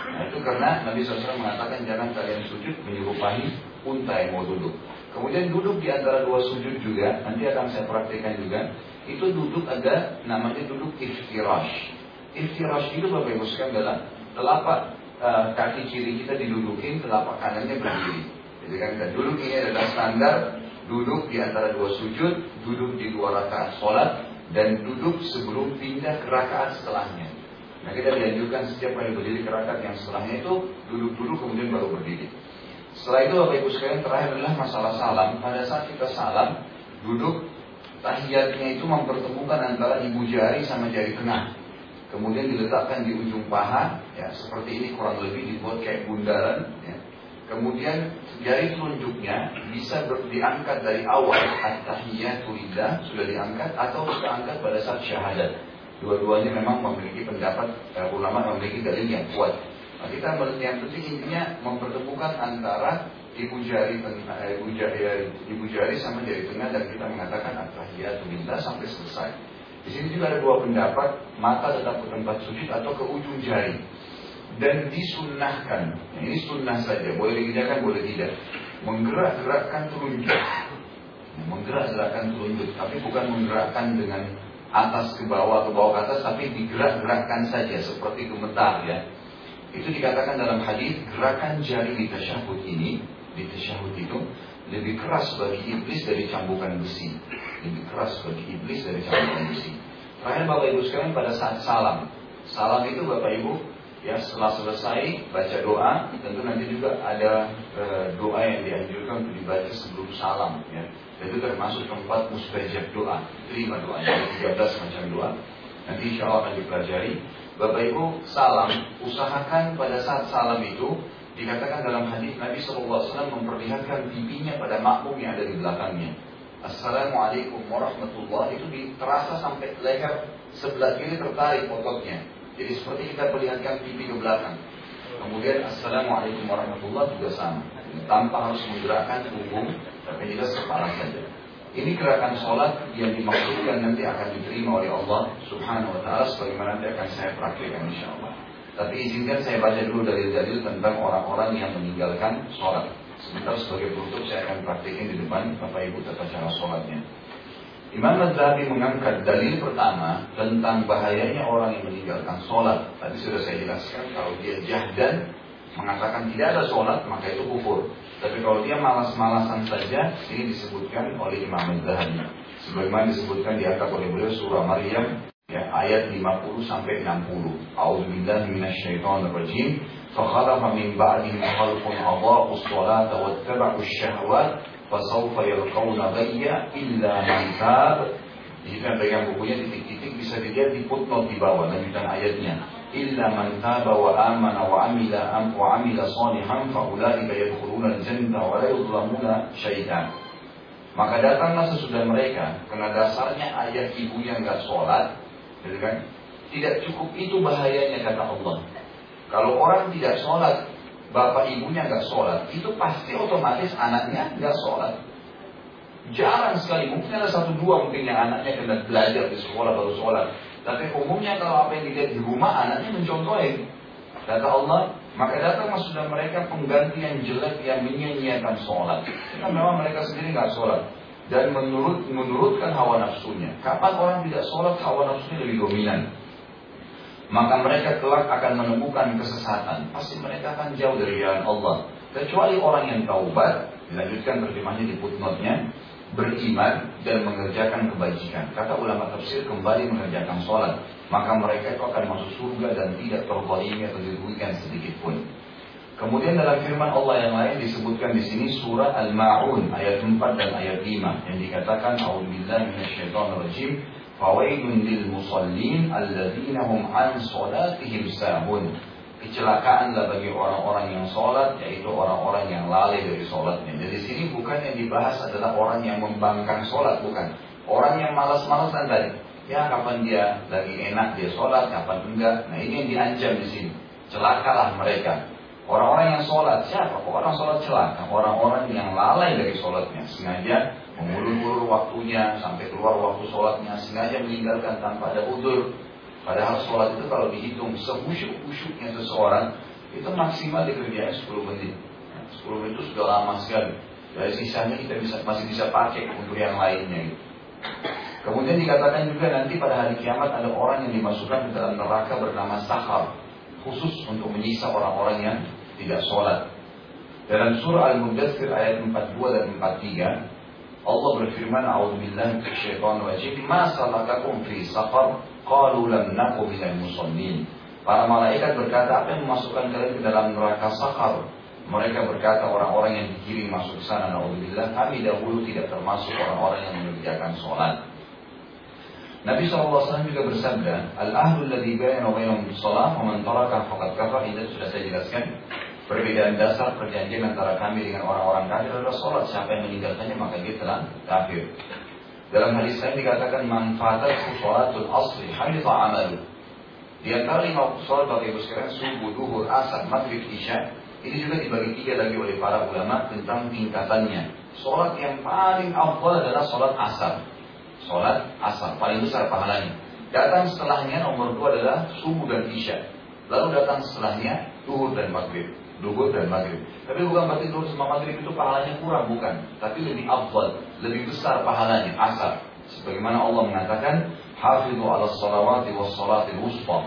Nah itu karena Nabi SAW mengatakan jangan kalian sujud menyerupai unta yang mau duduk. Kemudian duduk di antara dua sujud juga, nanti akan saya praktekkan juga. Itu duduk ada namanya duduk iftirash. Iftirash itu sekalian adalah telapak uh, kaki kiri kita didudukin, telapak kanannya berdiri. Jadi kan dan duduk ini adalah standar duduk di antara dua sujud, duduk di dua rakaat sholat, dan duduk sebelum pindah ke rakaat setelahnya. Nah kita dianjurkan setiap kali berdiri ke rakaat yang setelahnya itu duduk dulu kemudian baru berdiri. Setelah itu Bapak Ibu sekalian terakhir adalah masalah salam. Pada saat kita salam, duduk tahiyatnya itu mempertemukan antara ibu jari sama jari tengah kemudian diletakkan di ujung paha, ya seperti ini kurang lebih dibuat kayak bundaran. Ya. Kemudian jari telunjuknya bisa ber, diangkat dari awal at-tahiyatu sudah diangkat atau sudah angkat pada saat syahadat. Dua-duanya memang memiliki pendapat eh, ulama memiliki dalil yang kuat. Nah, kita yang penting intinya mempertemukan antara ibu jari eh, ibu jari ibu jari sama jari tengah dan kita mengatakan at-tahiyatu sampai selesai. Di sini juga ada dua pendapat, mata tetap ke tempat sujud atau ke ujung jari. Dan disunnahkan, ini sunnah saja, boleh dikerjakan, boleh tidak. Menggerak-gerakkan telunjuk. Menggerak-gerakkan telunjuk, tapi bukan menggerakkan dengan atas ke bawah ke bawah ke atas, tapi digerak-gerakkan saja seperti gemetar ya. Itu dikatakan dalam hadis gerakan jari di tasyahud ini, di tasyahud itu lebih keras bagi iblis dari cambukan besi. Lebih keras bagi iblis dari cambukan besi. Terakhir Bapak Ibu sekalian pada saat salam. Salam itu Bapak Ibu ya setelah selesai baca doa tentu nanti juga ada e, doa yang dianjurkan untuk dibaca sebelum salam ya. Itu termasuk tempat mustajab doa. Terima doanya ada 13 macam doa. Nanti insya Allah akan dipelajari. Bapak Ibu salam usahakan pada saat salam itu dikatakan dalam hadis Nabi SAW memperlihatkan pipinya pada makmum yang ada di belakangnya Assalamualaikum warahmatullahi itu terasa sampai leher sebelah kiri tertarik ototnya jadi seperti kita perlihatkan pipi ke belakang. Kemudian Assalamualaikum warahmatullahi juga sama. Tanpa harus menggerakkan punggung, tapi jelas kepala saja. Ini gerakan sholat yang dimaksudkan nanti akan diterima oleh Allah Subhanahu wa taala sebagaimana nanti akan saya praktikkan insya Allah. Tapi izinkan saya baca dulu dalil-dalil tentang orang-orang yang meninggalkan sholat. Sebentar sebagai penutup saya akan praktikin di depan Bapak Ibu tata cara sholatnya. Imam Az-Zahabi mengangkat dalil pertama tentang bahayanya orang yang meninggalkan sholat. Tadi sudah saya jelaskan kalau dia jahdan mengatakan tidak ada sholat maka itu kufur. Tapi kalau dia malas-malasan saja ini disebutkan oleh Imam Az-Zahabi. Sebagaimana disebutkan di atas oleh beliau surah Maryam ya, ayat 50 sampai 60. A'udzubillahi minasyaitonir rajim. فخلف من بعدهم خلق أضاعوا الصلاة واتبعوا الشهوات fasawfa yalqauna ghayya illa man tab jika pegang bukunya titik-titik bisa dilihat di footnote di bawah lanjutan ayatnya illa man taba wa amana wa amila am wa amila salihan fa ulaika yadkhuluna al-jannata wa la yudlamuna syai'an maka datanglah sesudah mereka karena dasarnya ayah ibunya nggak sholat gitu kan tidak cukup itu bahayanya kata Allah kalau orang tidak sholat bapak ibunya nggak sholat, itu pasti otomatis anaknya nggak sholat. Jarang sekali, mungkin ada satu dua mungkin yang anaknya kena belajar di sekolah baru sholat. Tapi umumnya kalau apa yang dilihat di rumah anaknya mencontohin. Kata Allah, maka datang sudah mereka pengganti yang jelek yang menyanyiakan sholat. Karena memang mereka sendiri nggak sholat dan menurut menurutkan hawa nafsunya. Kapan orang tidak sholat, hawa nafsunya lebih dominan maka mereka kelak akan menemukan kesesatan. Pasti mereka akan jauh dari jalan Allah. Kecuali orang yang taubat, dilanjutkan terjemahnya di footnote-nya, beriman dan mengerjakan kebajikan. Kata ulama tafsir kembali mengerjakan sholat, maka mereka itu akan masuk surga dan tidak terzalimi atau dirugikan sedikit pun. Kemudian dalam firman Allah yang lain disebutkan di sini surah Al-Ma'un ayat 4 dan ayat 5 yang dikatakan A'udzubillahi minasyaitonirrajim Fawailun lil musallin alladzina hum an salatihim sahun. Kecelakaanlah bagi orang-orang yang sholat, yaitu orang-orang yang lalai dari sholatnya. Jadi sini bukan yang dibahas adalah orang yang membangkang sholat, bukan. Orang yang malas-malasan tadi. Ya kapan dia lagi enak dia sholat, kapan enggak. Nah ini yang diancam di sini. Celakalah mereka. Orang-orang yang sholat, siapa? Orang sholat celaka. Orang-orang yang lalai dari sholatnya. Sengaja mengulur-ulur waktunya sampai keluar waktu sholatnya sengaja meninggalkan tanpa ada udur. Padahal sholat itu kalau dihitung sehusyuk-husyuknya seseorang itu maksimal dikerjain 10 menit. 10 menit itu sudah lama sekali. Dari sisanya kita bisa masih bisa pakai untuk yang lainnya gitu. kemudian dikatakan juga nanti pada hari kiamat ada orang yang dimasukkan ke dalam neraka bernama Sahar khusus untuk menyiksa orang-orang yang tidak sholat. Dalam surah Al-Mudathir ayat 42 dan 43 Allah berfirman, "A'udzubillahi minasyaitonir rajim. Ma salakakum fi saqar? Qalu lam naku minal musallin." Para malaikat berkata, "Apa yang memasukkan kalian ke dalam neraka sakar?" Mereka berkata orang-orang yang dikirim masuk ke sana, naudzubillah, kami dahulu tidak termasuk orang-orang yang mengerjakan sholat. Nabi SAW juga bersabda, Al-ahlu alladhi bayna wa bainahum sholat, wa man taraka faqad kafar. Itu sudah saya jelaskan. Perbedaan dasar perjanjian antara kami dengan orang-orang kafir adalah sholat. Siapa yang meninggalkannya maka dia telah kafir. Dalam hadis lain dikatakan manfaatat sholatul asli haditha amalu. Di antara lima sholat bagi ibu sekalian subuh, duhur, asar, maghrib, isya ini juga dibagi tiga lagi oleh para ulama tentang tingkatannya. Sholat yang paling awal adalah sholat asar. Sholat asar paling besar pahalanya. Datang setelahnya nomor dua adalah subuh dan isya. Lalu datang setelahnya duhur dan maghrib duhur dan maghrib. Tapi bukan berarti duhur sama maghrib itu pahalanya kurang, bukan. Tapi lebih afdal. lebih besar pahalanya asar. Sebagaimana Allah mengatakan, Hafidhu ala salawati was salatil wusta.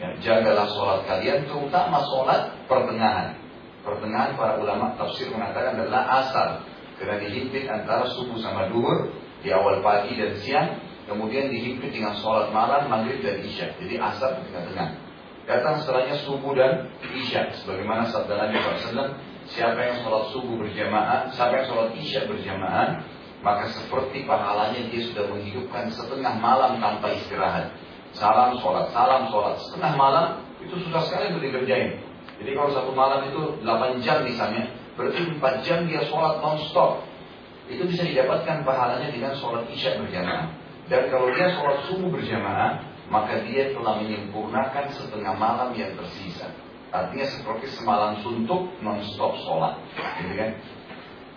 Ya, jagalah sholat kalian, terutama sholat pertengahan. Pertengahan para ulama tafsir mengatakan adalah asar. Karena dihimpit antara subuh sama duhur di awal pagi dan siang. Kemudian dihimpit dengan sholat malam, maghrib dan isya. Jadi asar di tengah-tengah. Datang setelahnya subuh dan isya. Sebagaimana sabda Nabi SAW, siapa yang sholat subuh berjamaah, siapa yang sholat isya berjamaah, maka seperti pahalanya dia sudah menghidupkan setengah malam tanpa istirahat. Salam sholat, salam sholat, setengah malam itu susah sekali untuk dikerjain. Jadi kalau satu malam itu 8 jam misalnya, berarti 4 jam dia sholat non-stop. Itu bisa didapatkan pahalanya dengan sholat isya berjamaah. Dan kalau dia sholat subuh berjamaah, maka dia telah menyempurnakan setengah malam yang tersisa. Artinya seperti semalam suntuk non-stop sholat. Gitu kan?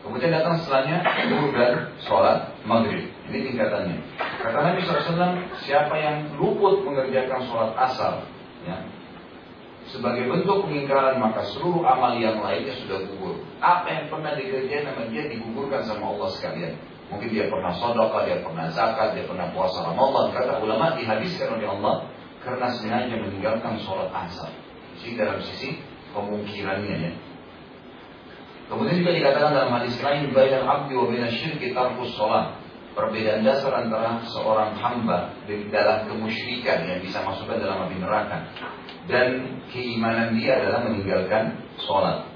Kemudian datang setelahnya zuhur dan sholat maghrib. Ini tingkatannya. Kata Nabi SAW, siapa yang luput mengerjakan sholat asar, ya, sebagai bentuk pengingkaran maka seluruh amal yang lainnya sudah gugur. Apa yang pernah dikerjakan sama dia digugurkan sama Allah sekalian. Mungkin dia pernah sodokah, dia pernah zakat, dia pernah puasa Ramadan. Kata ulama dihabiskan oleh Allah karena sengaja meninggalkan sholat asar. Jadi dalam sisi pemungkirannya ya. Kemudian juga dikatakan dalam hadis lain bayan abdi wa baina syirki tarkus sholat. Perbedaan dasar antara seorang hamba dalam kemusyrikan yang bisa masukkan dalam api neraka dan keimanan dia adalah meninggalkan sholat.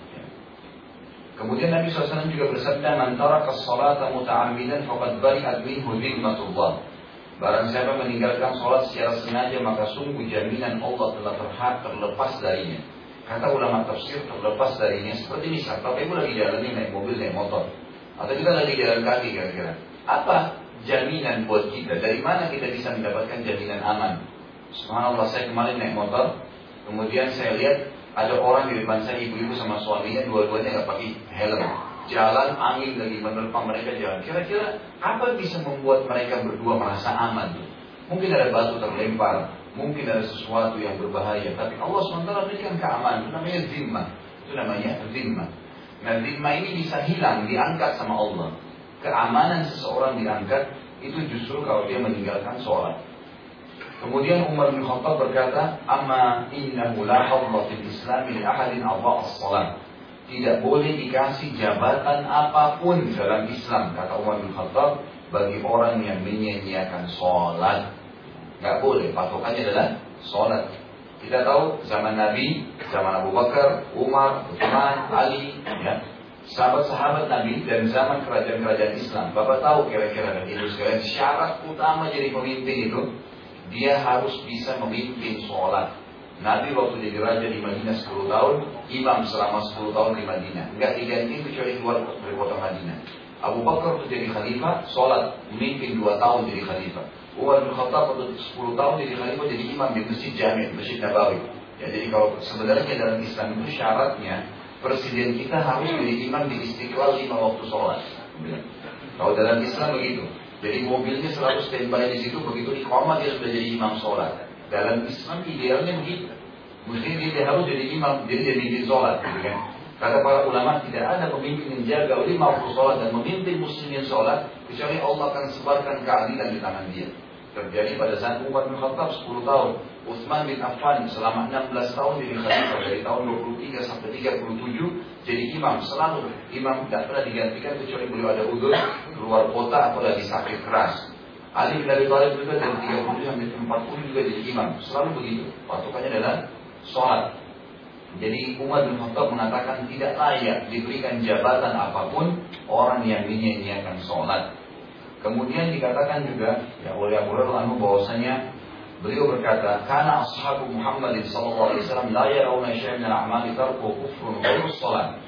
Kemudian Nabi SAW juga bersabda, "Antara kesolata muta'amidan faqad bari'at minhu dhimmatullah." Barang siapa meninggalkan sholat secara sengaja maka sungguh jaminan Allah telah terhad terlepas darinya. Kata ulama tafsir terlepas darinya seperti misal Bapak Ibu lagi jalan ini naik mobil, naik motor Atau kita lagi jalan kaki kira-kira Apa jaminan buat kita? Dari mana kita bisa mendapatkan jaminan aman? Subhanallah saya kemarin naik motor Kemudian saya lihat ada orang di depan saya ibu-ibu sama suaminya Dua-duanya nggak pakai helm Jalan angin lagi menerpa mereka jalan Kira-kira apa bisa membuat mereka berdua merasa aman? Mungkin ada batu terlempar mungkin ada sesuatu yang berbahaya, tapi Allah SWT berikan keamanan, itu namanya zimma, itu namanya zimma. Nah zimma ini bisa hilang, diangkat sama Allah. Keamanan seseorang diangkat, itu justru kalau dia meninggalkan sholat. Kemudian Umar bin Khattab berkata, "Amma innahu la fil Islam li ahadin as-salat." Tidak boleh dikasih jabatan apa pun dalam Islam, kata Umar bin Khattab, bagi orang yang menyia-nyiakan sholat. Nggak boleh, patokannya adalah sholat. Kita tahu zaman Nabi, zaman Abu Bakar, Umar, Utsman, Ali, ya, sahabat-sahabat Nabi dan zaman kerajaan-kerajaan Islam. Bapak tahu kira-kira dan ibu sekalian syarat utama jadi pemimpin itu dia harus bisa memimpin sholat. Nabi waktu jadi raja di Madinah 10 tahun, imam selama 10 tahun di Madinah. Enggak diganti kecuali keluar dari kota Madinah. Abu Bakar waktu jadi khalifah, sholat, memimpin 2 tahun jadi khalifah. Umar bin Khattab waktu 10 tahun jadi khalifah jadi imam di Masjid Jami, Masjid Nabawi. Ya, jadi kalau sebenarnya dalam Islam itu syaratnya presiden kita harus jadi imam di Istiqlal lima waktu sholat. Kalau dalam Islam begitu. Jadi mobilnya selalu standby di situ, begitu di koma dia sudah jadi imam sholat. Dalam Islam idealnya begitu. Mesti dia harus jadi imam, dia jadi imam sholat. Gitu kan? Kata para ulama tidak ada pemimpin yang jaga lima waktu sholat dan memimpin muslimin sholat kecuali Allah akan sebarkan keadilan di tangan dia terjadi pada saat Umar bin Khattab 10 tahun. Utsman bin Affan selama 16 tahun jadi khalifah dari tahun 23 sampai 37 jadi imam selalu imam tidak pernah digantikan kecuali beliau ada udur keluar kota atau lagi sakit keras. Ali bin Abi Thalib juga dari 30 sampai 40 juga jadi imam selalu begitu. Patokannya adalah sholat. Jadi Umar bin Khattab mengatakan tidak layak diberikan jabatan apa pun orang yang menyia-nyiakan sholat. Kemudian dikatakan juga ya oleh Abu Hurairah bahwasanya beliau berkata, "Karena ashabu Muhammad sallallahu alaihi wasallam la yarawna syai'an min al-a'mali tarku kufrun ghairu salat."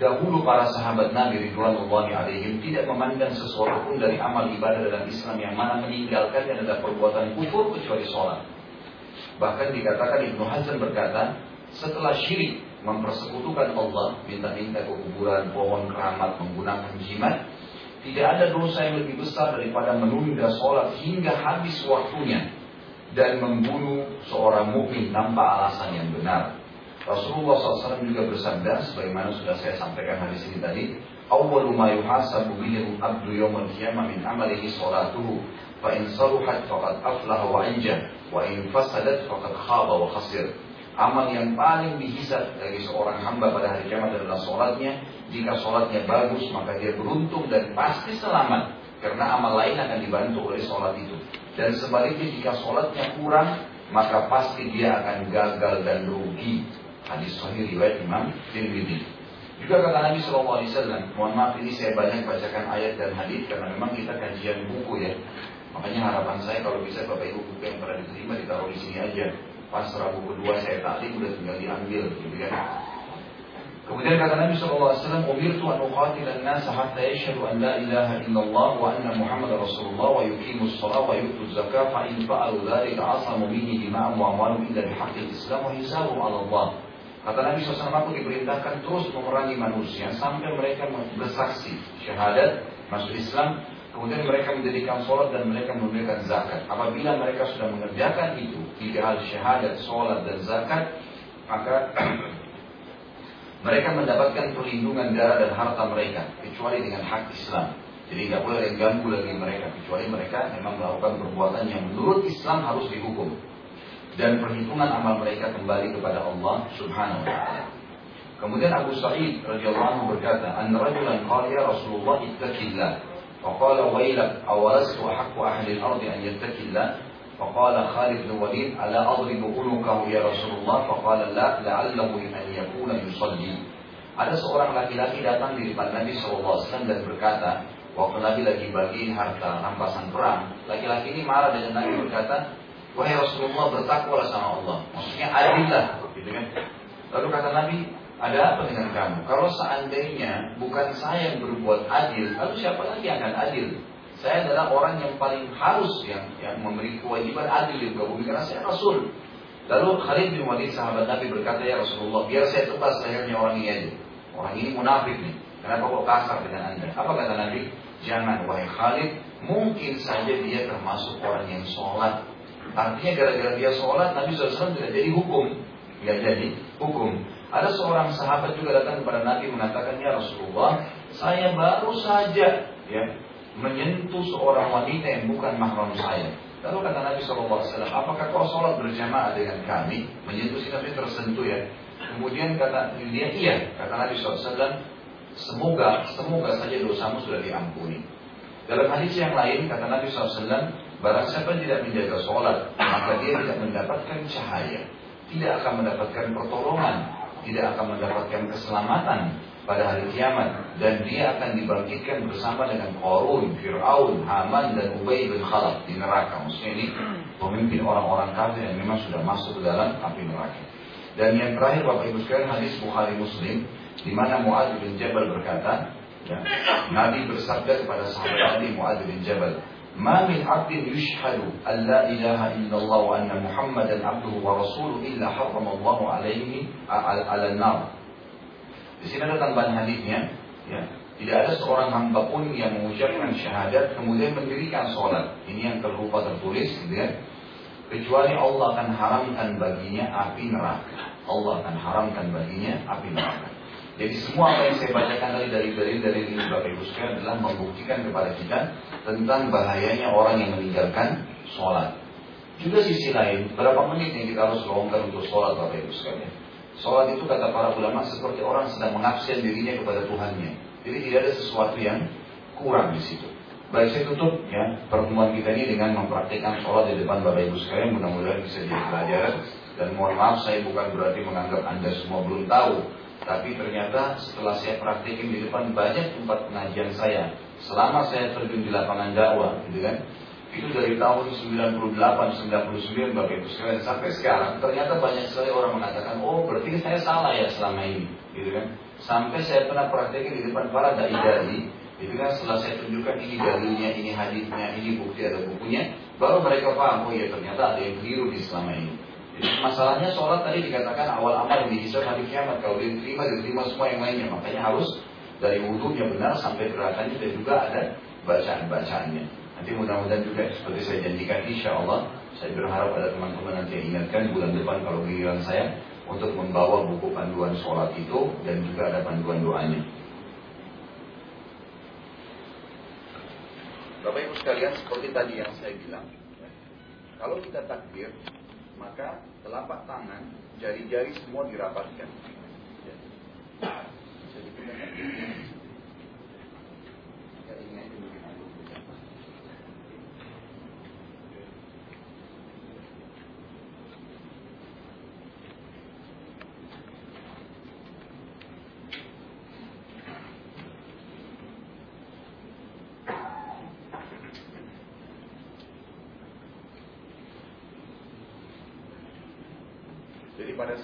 Dahulu para sahabat Nabi Ridwanullahi alaihim tidak memandang sesuatu pun dari amal ibadah dalam Islam yang mana meninggalkannya adalah perbuatan kufur kecuali sholat. Bahkan dikatakan Ibnu Hazm berkata, setelah syirik mempersekutukan Allah, minta-minta ke kuburan, pohon keramat, menggunakan jimat, tidak ada dosa yang lebih besar daripada menunda sholat hingga habis waktunya dan membunuh seorang mukmin tanpa alasan yang benar. Rasulullah SAW juga bersabda, sebagaimana sudah saya sampaikan hadis ini tadi, awwalu ma yuhasabu bihi al-abdu yawm al-qiyamah min amalihi salatuhu fa in saluhat faqad aflaha wa anja wa in fasadat faqad khaba wa khasir. Amal yang paling dihisab dari seorang hamba pada hari kiamat adalah sholatnya jika sholatnya bagus maka dia beruntung dan pasti selamat karena amal lain akan dibantu oleh sholat itu dan sebaliknya jika sholatnya kurang maka pasti dia akan gagal dan rugi hadis sahih riwayat Imam Tirmidzi juga kata Nabi SAW, mohon maaf ini saya banyak bacakan ayat dan hadis karena memang kita kajian buku ya. Makanya harapan saya kalau bisa Bapak Ibu buku yang pernah diterima ditaruh di sini aja. Pas Rabu kedua saya taklim udah tinggal diambil gitu kan. Kemudian kata Nabi SAW, Umirtu an uqatil an-nas hatta yashhadu an la ilaha illallah wa anna Muhammad Rasulullah wa yuqimu shalah wa yu'tu zakah fa in fa'alu dhalika asamu bihi dima'am wa amwalum illa bihaqqil Islam wa hisabu 'ala Allah. Kata Nabi SAW aku diperintahkan terus memerangi manusia sampai mereka bersaksi syahadat masuk Islam kemudian mereka mendirikan sholat dan mereka memberikan zakat. Apabila mereka sudah mengerjakan itu tiga hal syahadat, sholat dan zakat maka mereka mendapatkan perlindungan darah dan harta mereka kecuali dengan hak Islam. Jadi nggak boleh yang ganggu lagi mereka kecuali mereka memang melakukan perbuatan yang menurut Islam harus dihukum dan perhitungan amal mereka kembali kepada Allah Subhanahu wa taala. Kemudian Abu Sa'id radhiyallahu anhu berkata, "An rajulan qala ya Rasulullah ittaqillah." Faqala wailak awalastu ahqqu ahli al-ardi an yattaqillah فقال خالد بن وليد ألا أضرب عنقه يا رسول الله فقال لا لعله أن يكون يصلي Ada seorang laki-laki datang di depan Nabi SAW dan berkata, waktu Nabi lagi bagiin harta rampasan perang, laki-laki ini marah dengan Nabi berkata, Wahai Rasulullah bertakwalah sama Allah. Maksudnya adillah, gitu kan? Lalu kata Nabi, ada apa dengan kamu? Kalau seandainya bukan saya yang berbuat adil, lalu siapa lagi yang akan adil? Saya adalah orang yang paling harus yang yang memberi kewajiban adil di muka bumi karena saya Rasul. Lalu Khalid bin Walid sahabat Nabi berkata ya Rasulullah biar saya tebas lehernya orang ini aja. Orang ini munafik nih. Kenapa kok kasar dengan anda? Apa kata Nabi? Jangan wahai Khalid, mungkin saja dia termasuk orang yang sholat Artinya gara-gara dia sholat Nabi SAW tidak jadi hukum Tidak jadi hukum Ada seorang sahabat juga datang kepada Nabi mengatakan Ya Rasulullah Saya baru saja ya menyentuh seorang wanita yang bukan mahram saya Lalu kata Nabi SAW, apakah kau sholat berjamaah dengan kami? Menyentuh si Nabi tersentuh ya. Kemudian kata dia, iya. Kata Nabi SAW, semoga, semoga saja dosamu sudah diampuni. Dalam hadis yang lain, kata Nabi SAW, Barang siapa tidak menjaga sholat, maka dia tidak mendapatkan cahaya, tidak akan mendapatkan pertolongan, tidak akan mendapatkan keselamatan pada hari kiamat dan dia akan dibangkitkan bersama dengan Qarun, Fir'aun, Haman dan Ubay bin Khalaf di neraka. Maksudnya ini pemimpin orang-orang kafir yang memang sudah masuk ke dalam api neraka. Dan yang terakhir Bapak Ibu sekalian hadis Bukhari Muslim di mana Muadz bin Jabal berkata, ya, Nabi bersabda kepada sahabat Nabi Muadz bin Jabal, "Ma min 'abdin yushhadu an la ilaha illallah wa anna Muhammadan abduhu wa rasuluhu illa harrama Allahu alaihi al-nar." Di sini ada tambahan hadisnya, ya. Tidak ada seorang hamba pun yang mengucapkan syahadat kemudian mendirikan sholat. Ini yang terlupa tertulis, gitu ya. Kecuali Allah akan haramkan baginya api neraka. Allah akan haramkan baginya api neraka. Jadi semua apa yang saya bacakan tadi dari dari dari ini Bapak Ibu sekalian adalah membuktikan kepada kita tentang bahayanya orang yang meninggalkan sholat. Juga sisi lain, berapa menit yang kita harus luangkan untuk sholat Bapak Ibu sekalian. Sholat itu kata para ulama seperti orang sedang mengabsen dirinya kepada Tuhannya. Jadi tidak ada sesuatu yang kurang di situ. Baik saya tutup ya pertemuan kita ini dengan mempraktikkan sholat di depan Bapak Ibu sekalian. Mudah-mudahan bisa jadi pelajaran. Dan mohon maaf saya bukan berarti menganggap Anda semua belum tahu tapi ternyata setelah saya praktikin di depan banyak tempat pengajian saya, selama saya terjun di lapangan dakwah, gitu kan, itu dari tahun 98, 99 Bapak Ibu sekalian sampai sekarang ternyata banyak sekali orang mengatakan oh berarti saya salah ya selama ini gitu kan sampai saya pernah praktekin di depan para dai dai itu kan setelah saya tunjukkan ini dalilnya ini hadisnya ini bukti ada bukunya baru mereka paham oh ya ternyata ada yang keliru di selama ini Masalahnya sholat tadi dikatakan awal amal yang dihisab hari kiamat. Kalau diterima, diterima semua yang lainnya. Makanya harus dari wudhunya benar sampai gerakannya dan juga ada bacaan-bacaannya. Nanti mudah-mudahan juga seperti saya janjikan, insya Allah saya berharap ada teman-teman nanti yang ingatkan bulan depan kalau giliran saya untuk membawa buku panduan sholat itu dan juga ada panduan doanya. Bapak Ibu sekalian seperti tadi yang saya bilang, kalau kita takbir, maka telapak tangan, jari-jari semua dirapatkan. Jadi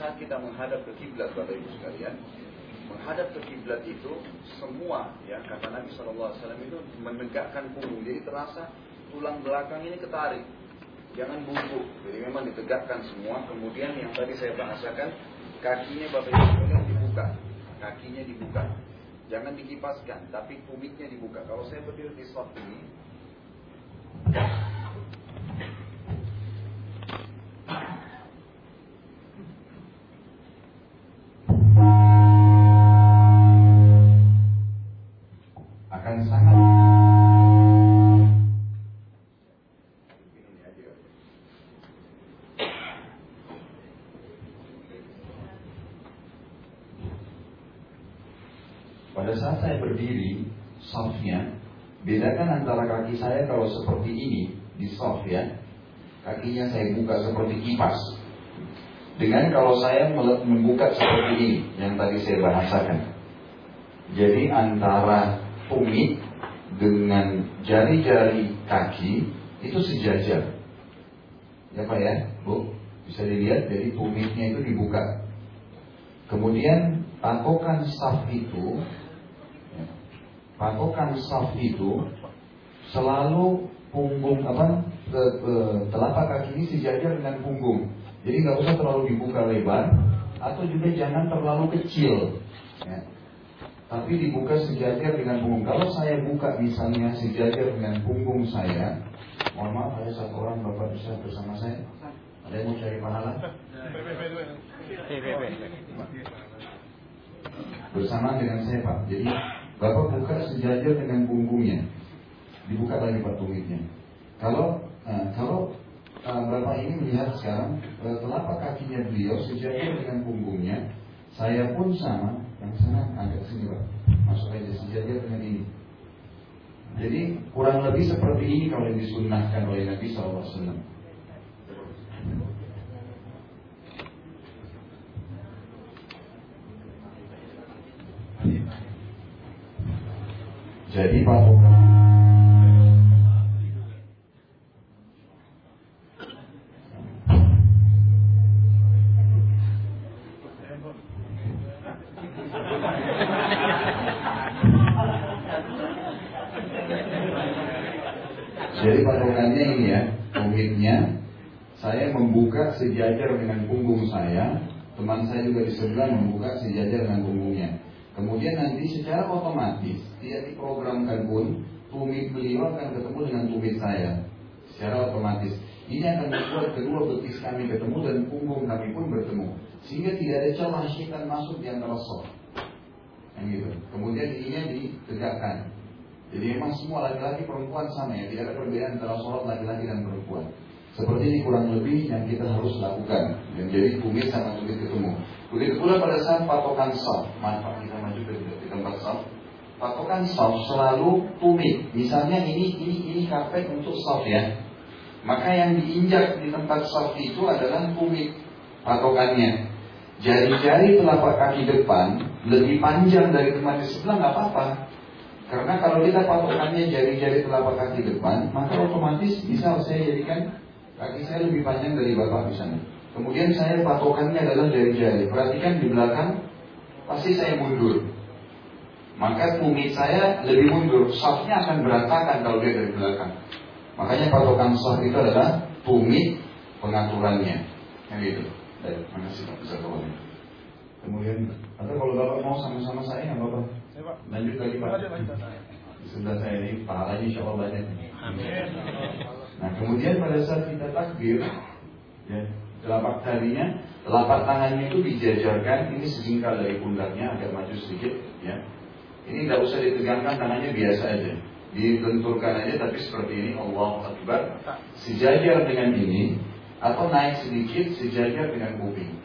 saat kita menghadap ke kiblat Bapak Ibu sekalian, menghadap ke kiblat itu semua ya kata Nabi SAW itu menegakkan punggung. Jadi terasa tulang belakang ini ketarik. Jangan bungkuk. Jadi memang ditegakkan semua. Kemudian yang tadi saya bahasakan kakinya Bapak Ibu sekalian dibuka. Kakinya dibuka. Jangan dikipaskan, tapi tumitnya dibuka. Kalau saya berdiri di slot ini, Bedakan antara kaki saya kalau seperti ini di soft ya, kakinya saya buka seperti kipas. Dengan kalau saya membuka seperti ini yang tadi saya bahasakan. Jadi antara tumit dengan jari-jari kaki itu sejajar. Ya Pak ya, Bu, bisa dilihat jadi tumitnya itu dibuka. Kemudian patokan staff itu patokan saf itu selalu punggung apa ke, ke, telapak kaki ini sejajar dengan punggung. Jadi nggak usah terlalu dibuka lebar atau juga jangan terlalu kecil. Ya. Tapi dibuka sejajar dengan punggung. Kalau saya buka misalnya sejajar dengan punggung saya, mohon maaf ada satu orang bapak bisa bersama saya. Ada yang mau cari pahala? Bersama dengan saya Pak. Jadi Bapak buka sejajar dengan punggungnya. Dibuka lagi Pak. Kalau uh, kalau uh, Bapak ini melihat sekarang uh, telapak kakinya beliau sejajar dengan punggungnya, saya pun sama. Yang sana agak sini Pak. Masuk aja sejajar dengan ini. Jadi kurang lebih seperti ini kalau yang disunnahkan oleh Nabi SAW. Jadi patokan Jadi patokannya ini ya, komitnya saya membuka sejajar dengan punggung saya, teman saya juga di sebelah membuka sejajar dengan punggungnya. Kemudian nanti secara otomatis tidak diprogramkan pun tumit beliau akan ketemu dengan tumit saya secara otomatis. Ini akan membuat kedua betis kami ketemu dan punggung kami pun bertemu. Sehingga tidak ada celah syaitan masuk di antara. Yang gitu. Kemudian ininya ditegakkan. Jadi memang semua laki-laki perempuan sama ya, tidak ada perbedaan antara sholat laki-laki dan perempuan. Seperti ini kurang lebih yang kita harus lakukan. Dan jadi kumis sama tumit ketemu. Begitu pula pada saat patokan saf, manfaat kita maju ke, di tempat saf, patokan saf selalu tumit. Misalnya ini ini ini karpet untuk saf ya. Maka yang diinjak di tempat saf itu adalah tumit patokannya. Jari-jari telapak kaki depan lebih panjang dari tempat di sebelah nggak apa-apa. Karena kalau kita patokannya jari-jari telapak kaki depan, maka otomatis bisa saya jadikan kaki saya lebih panjang dari bapak di sana. Kemudian saya patokannya adalah dari jari. Perhatikan di belakang, pasti saya mundur. Maka tumit saya lebih mundur. Safnya akan berantakan kalau dia dari belakang. Makanya patokan saf itu adalah tumit pengaturannya. Yang itu. Baik, makasih Pak bisa. Kemudian, atau kalau Bapak mau sama-sama saya, nggak Bapak? Lanjut lagi Pak. Di sebelah saya ini, pahalanya insya Allah banyak. Nah, kemudian pada saat kita takbir, ya, telapak jarinya, telapak tangannya itu dijajarkan, ini sejengkal dari pundaknya agak maju sedikit, ya. Ini tidak usah ditegangkan tangannya biasa aja, Ditentukan aja tapi seperti ini Allah Akbar. Sejajar dengan ini atau naik sedikit sejajar dengan kuping.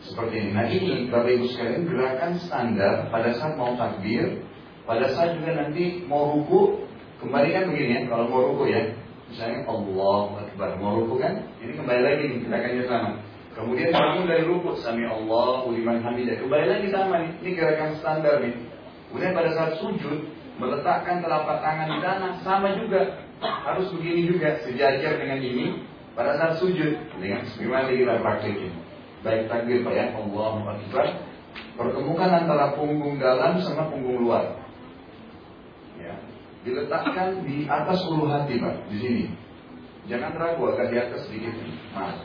Seperti ini. Nah ini Bapak Ibu sekalian gerakan standar pada saat mau takbir, pada saat juga nanti mau ruku, kembali kan begini ya, kalau mau ruku ya, misalnya Allah Akbar, mau ruku kan, ini kembali lagi nih gerakannya sama. Kemudian bangun dari ruku, Sami Allah, Uliman Hamidah, kembali lagi sama nih, ini gerakan standar nih. Kemudian pada saat sujud, meletakkan telapak tangan di tanah, sama juga, harus begini juga, sejajar dengan ini, pada saat sujud, dengan sebagaimana kita praktekin baik takbir Pak ya. Allahu Akbar. Pertemukan antara punggung dalam sama punggung luar. Ya. Diletakkan di atas ulu hati Pak di sini. Jangan ragu agak di atas sedikit. Mas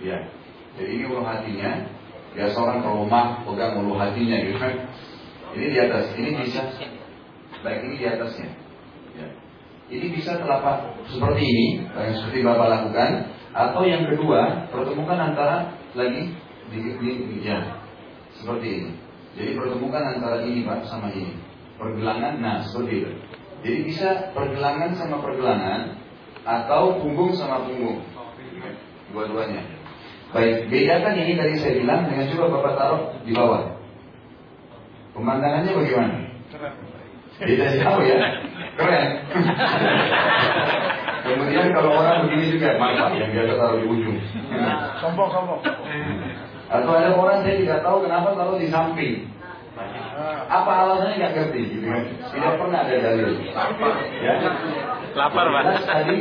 ya jadi ini ulu hatinya biasa orang kalau mah pegang ulu hatinya gitu kan ini di atas ini bisa baik ini di atasnya ya. ini bisa telapak seperti ini yang seperti bapak lakukan atau yang kedua pertemukan antara lagi di, di, di ya seperti ini. Jadi pertemukan antara ini pak sama ini. Pergelangan, nah seperti itu. Jadi bisa pergelangan sama pergelangan atau punggung sama punggung. Dua-duanya. Baik, bedakan ini tadi saya bilang dengan coba Bapak taruh di bawah. Pemandangannya bagaimana? Beda jauh ya. Keren. Kemudian kalau orang begini juga mantap yang biasa taruh di ujung. Sombong, sombong. Atau ada orang saya tidak tahu kenapa taruh di samping. Apa alasannya nggak ngerti, gitu kan? Tidak pernah ada dalil. Ya. Lapar, Pak. Tadi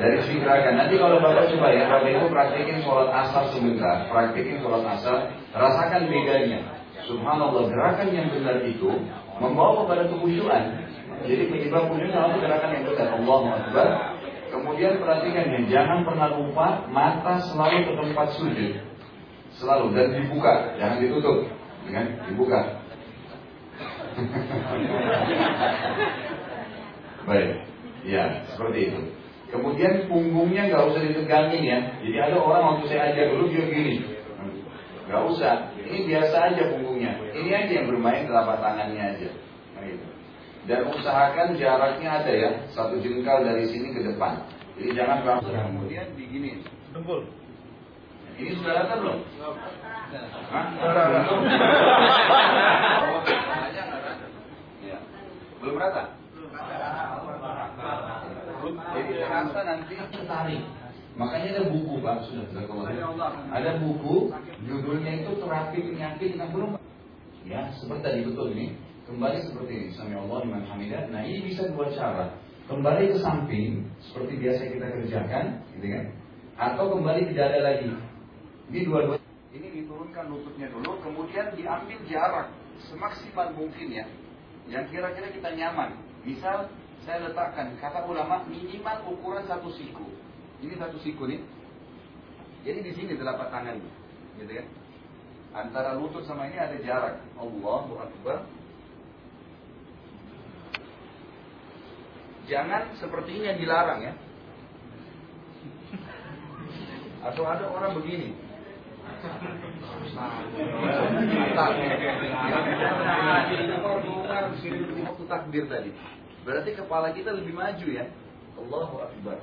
dari gerakan. Nanti kalau Bapak coba ya, Bapak Ibu praktekin sholat asar sebentar, praktekin sholat asar, rasakan bedanya. Subhanallah, gerakan yang benar itu membawa kepada kekhusyuan. Jadi penyebab khusyuk adalah gerakan yang benar. Allahu Akbar, Kemudian perhatikan ya, jangan pernah lupa mata selalu ke tempat sujud. Selalu dan dibuka, jangan ditutup. Dengan dibuka. Baik. Ya, seperti itu. Kemudian punggungnya nggak usah ditegangin ya. Jadi ada orang waktu saya ajar dulu dia gini. Nggak usah. Ini biasa aja punggungnya. Ini aja yang bermain telapak tangannya aja. Nah, gitu dan usahakan jaraknya ada ya satu jengkal dari sini ke depan. Jadi jangan langsung kemudian begini. Dengkul. Ini sudah rata belum? Hah? Belum. Ya. Belum rata? Jadi rasa nanti tertarik. Makanya ada buku Pak sudah Ada buku judulnya itu terapi penyakit yang belum. Ya seperti tadi betul ini Kembali seperti ini, Sami Allah liman hamidah. Nah ini bisa dua cara. Kembali ke samping, seperti biasa kita kerjakan, gitu kan? Atau kembali ke dada lagi. Ini dua-dua. Ini diturunkan lututnya dulu, kemudian diambil jarak semaksimal mungkin ya. Yang kira-kira kita nyaman. Misal saya letakkan, kata ulama minimal ukuran satu siku. Ini satu siku nih. Jadi di sini telapak tangan, gitu kan? Antara lutut sama ini ada jarak. Allahu Akbar. Jangan seperti ini yang dilarang ya. Atau ada orang begini. Takbir tadi. Berarti kepala kita lebih maju ya. Allahu Akbar.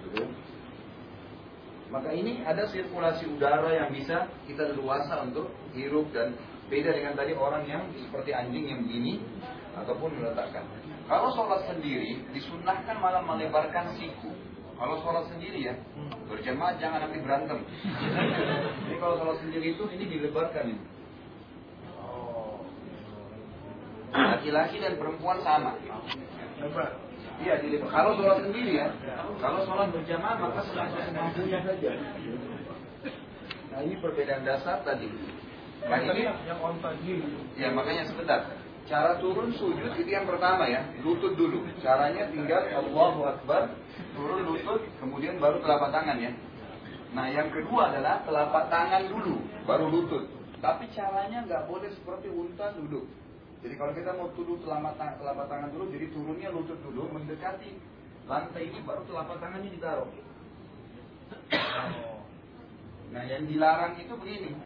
Maka ini ada sirkulasi udara yang bisa kita luasa untuk hirup dan beda dengan tadi orang yang seperti anjing yang begini ataupun meletakkan. Kalau sholat sendiri, disunnahkan malah melebarkan siku. Kalau sholat sendiri ya, berjamaah jangan nanti berantem. Jadi kalau sholat sendiri itu ini dilebarkan ini. Laki-laki dan perempuan sama. Iya. Kalau sholat sendiri ya, kalau sholat berjamaah maka semampunya saja. Nah ini perbedaan dasar tadi. Nah, ini yang on tadi. Ya makanya sebentar. Cara turun sujud itu yang pertama ya, lutut dulu. Caranya tinggal Allahu Akbar, turun lutut, kemudian baru telapak tangan ya. Nah yang kedua adalah telapak tangan dulu, baru lutut. Tapi caranya nggak boleh seperti unta duduk. Jadi kalau kita mau turun telapak, telapak tangan dulu, jadi turunnya lutut dulu, mendekati lantai ini baru telapak tangannya ditaruh. Nah yang dilarang itu begini.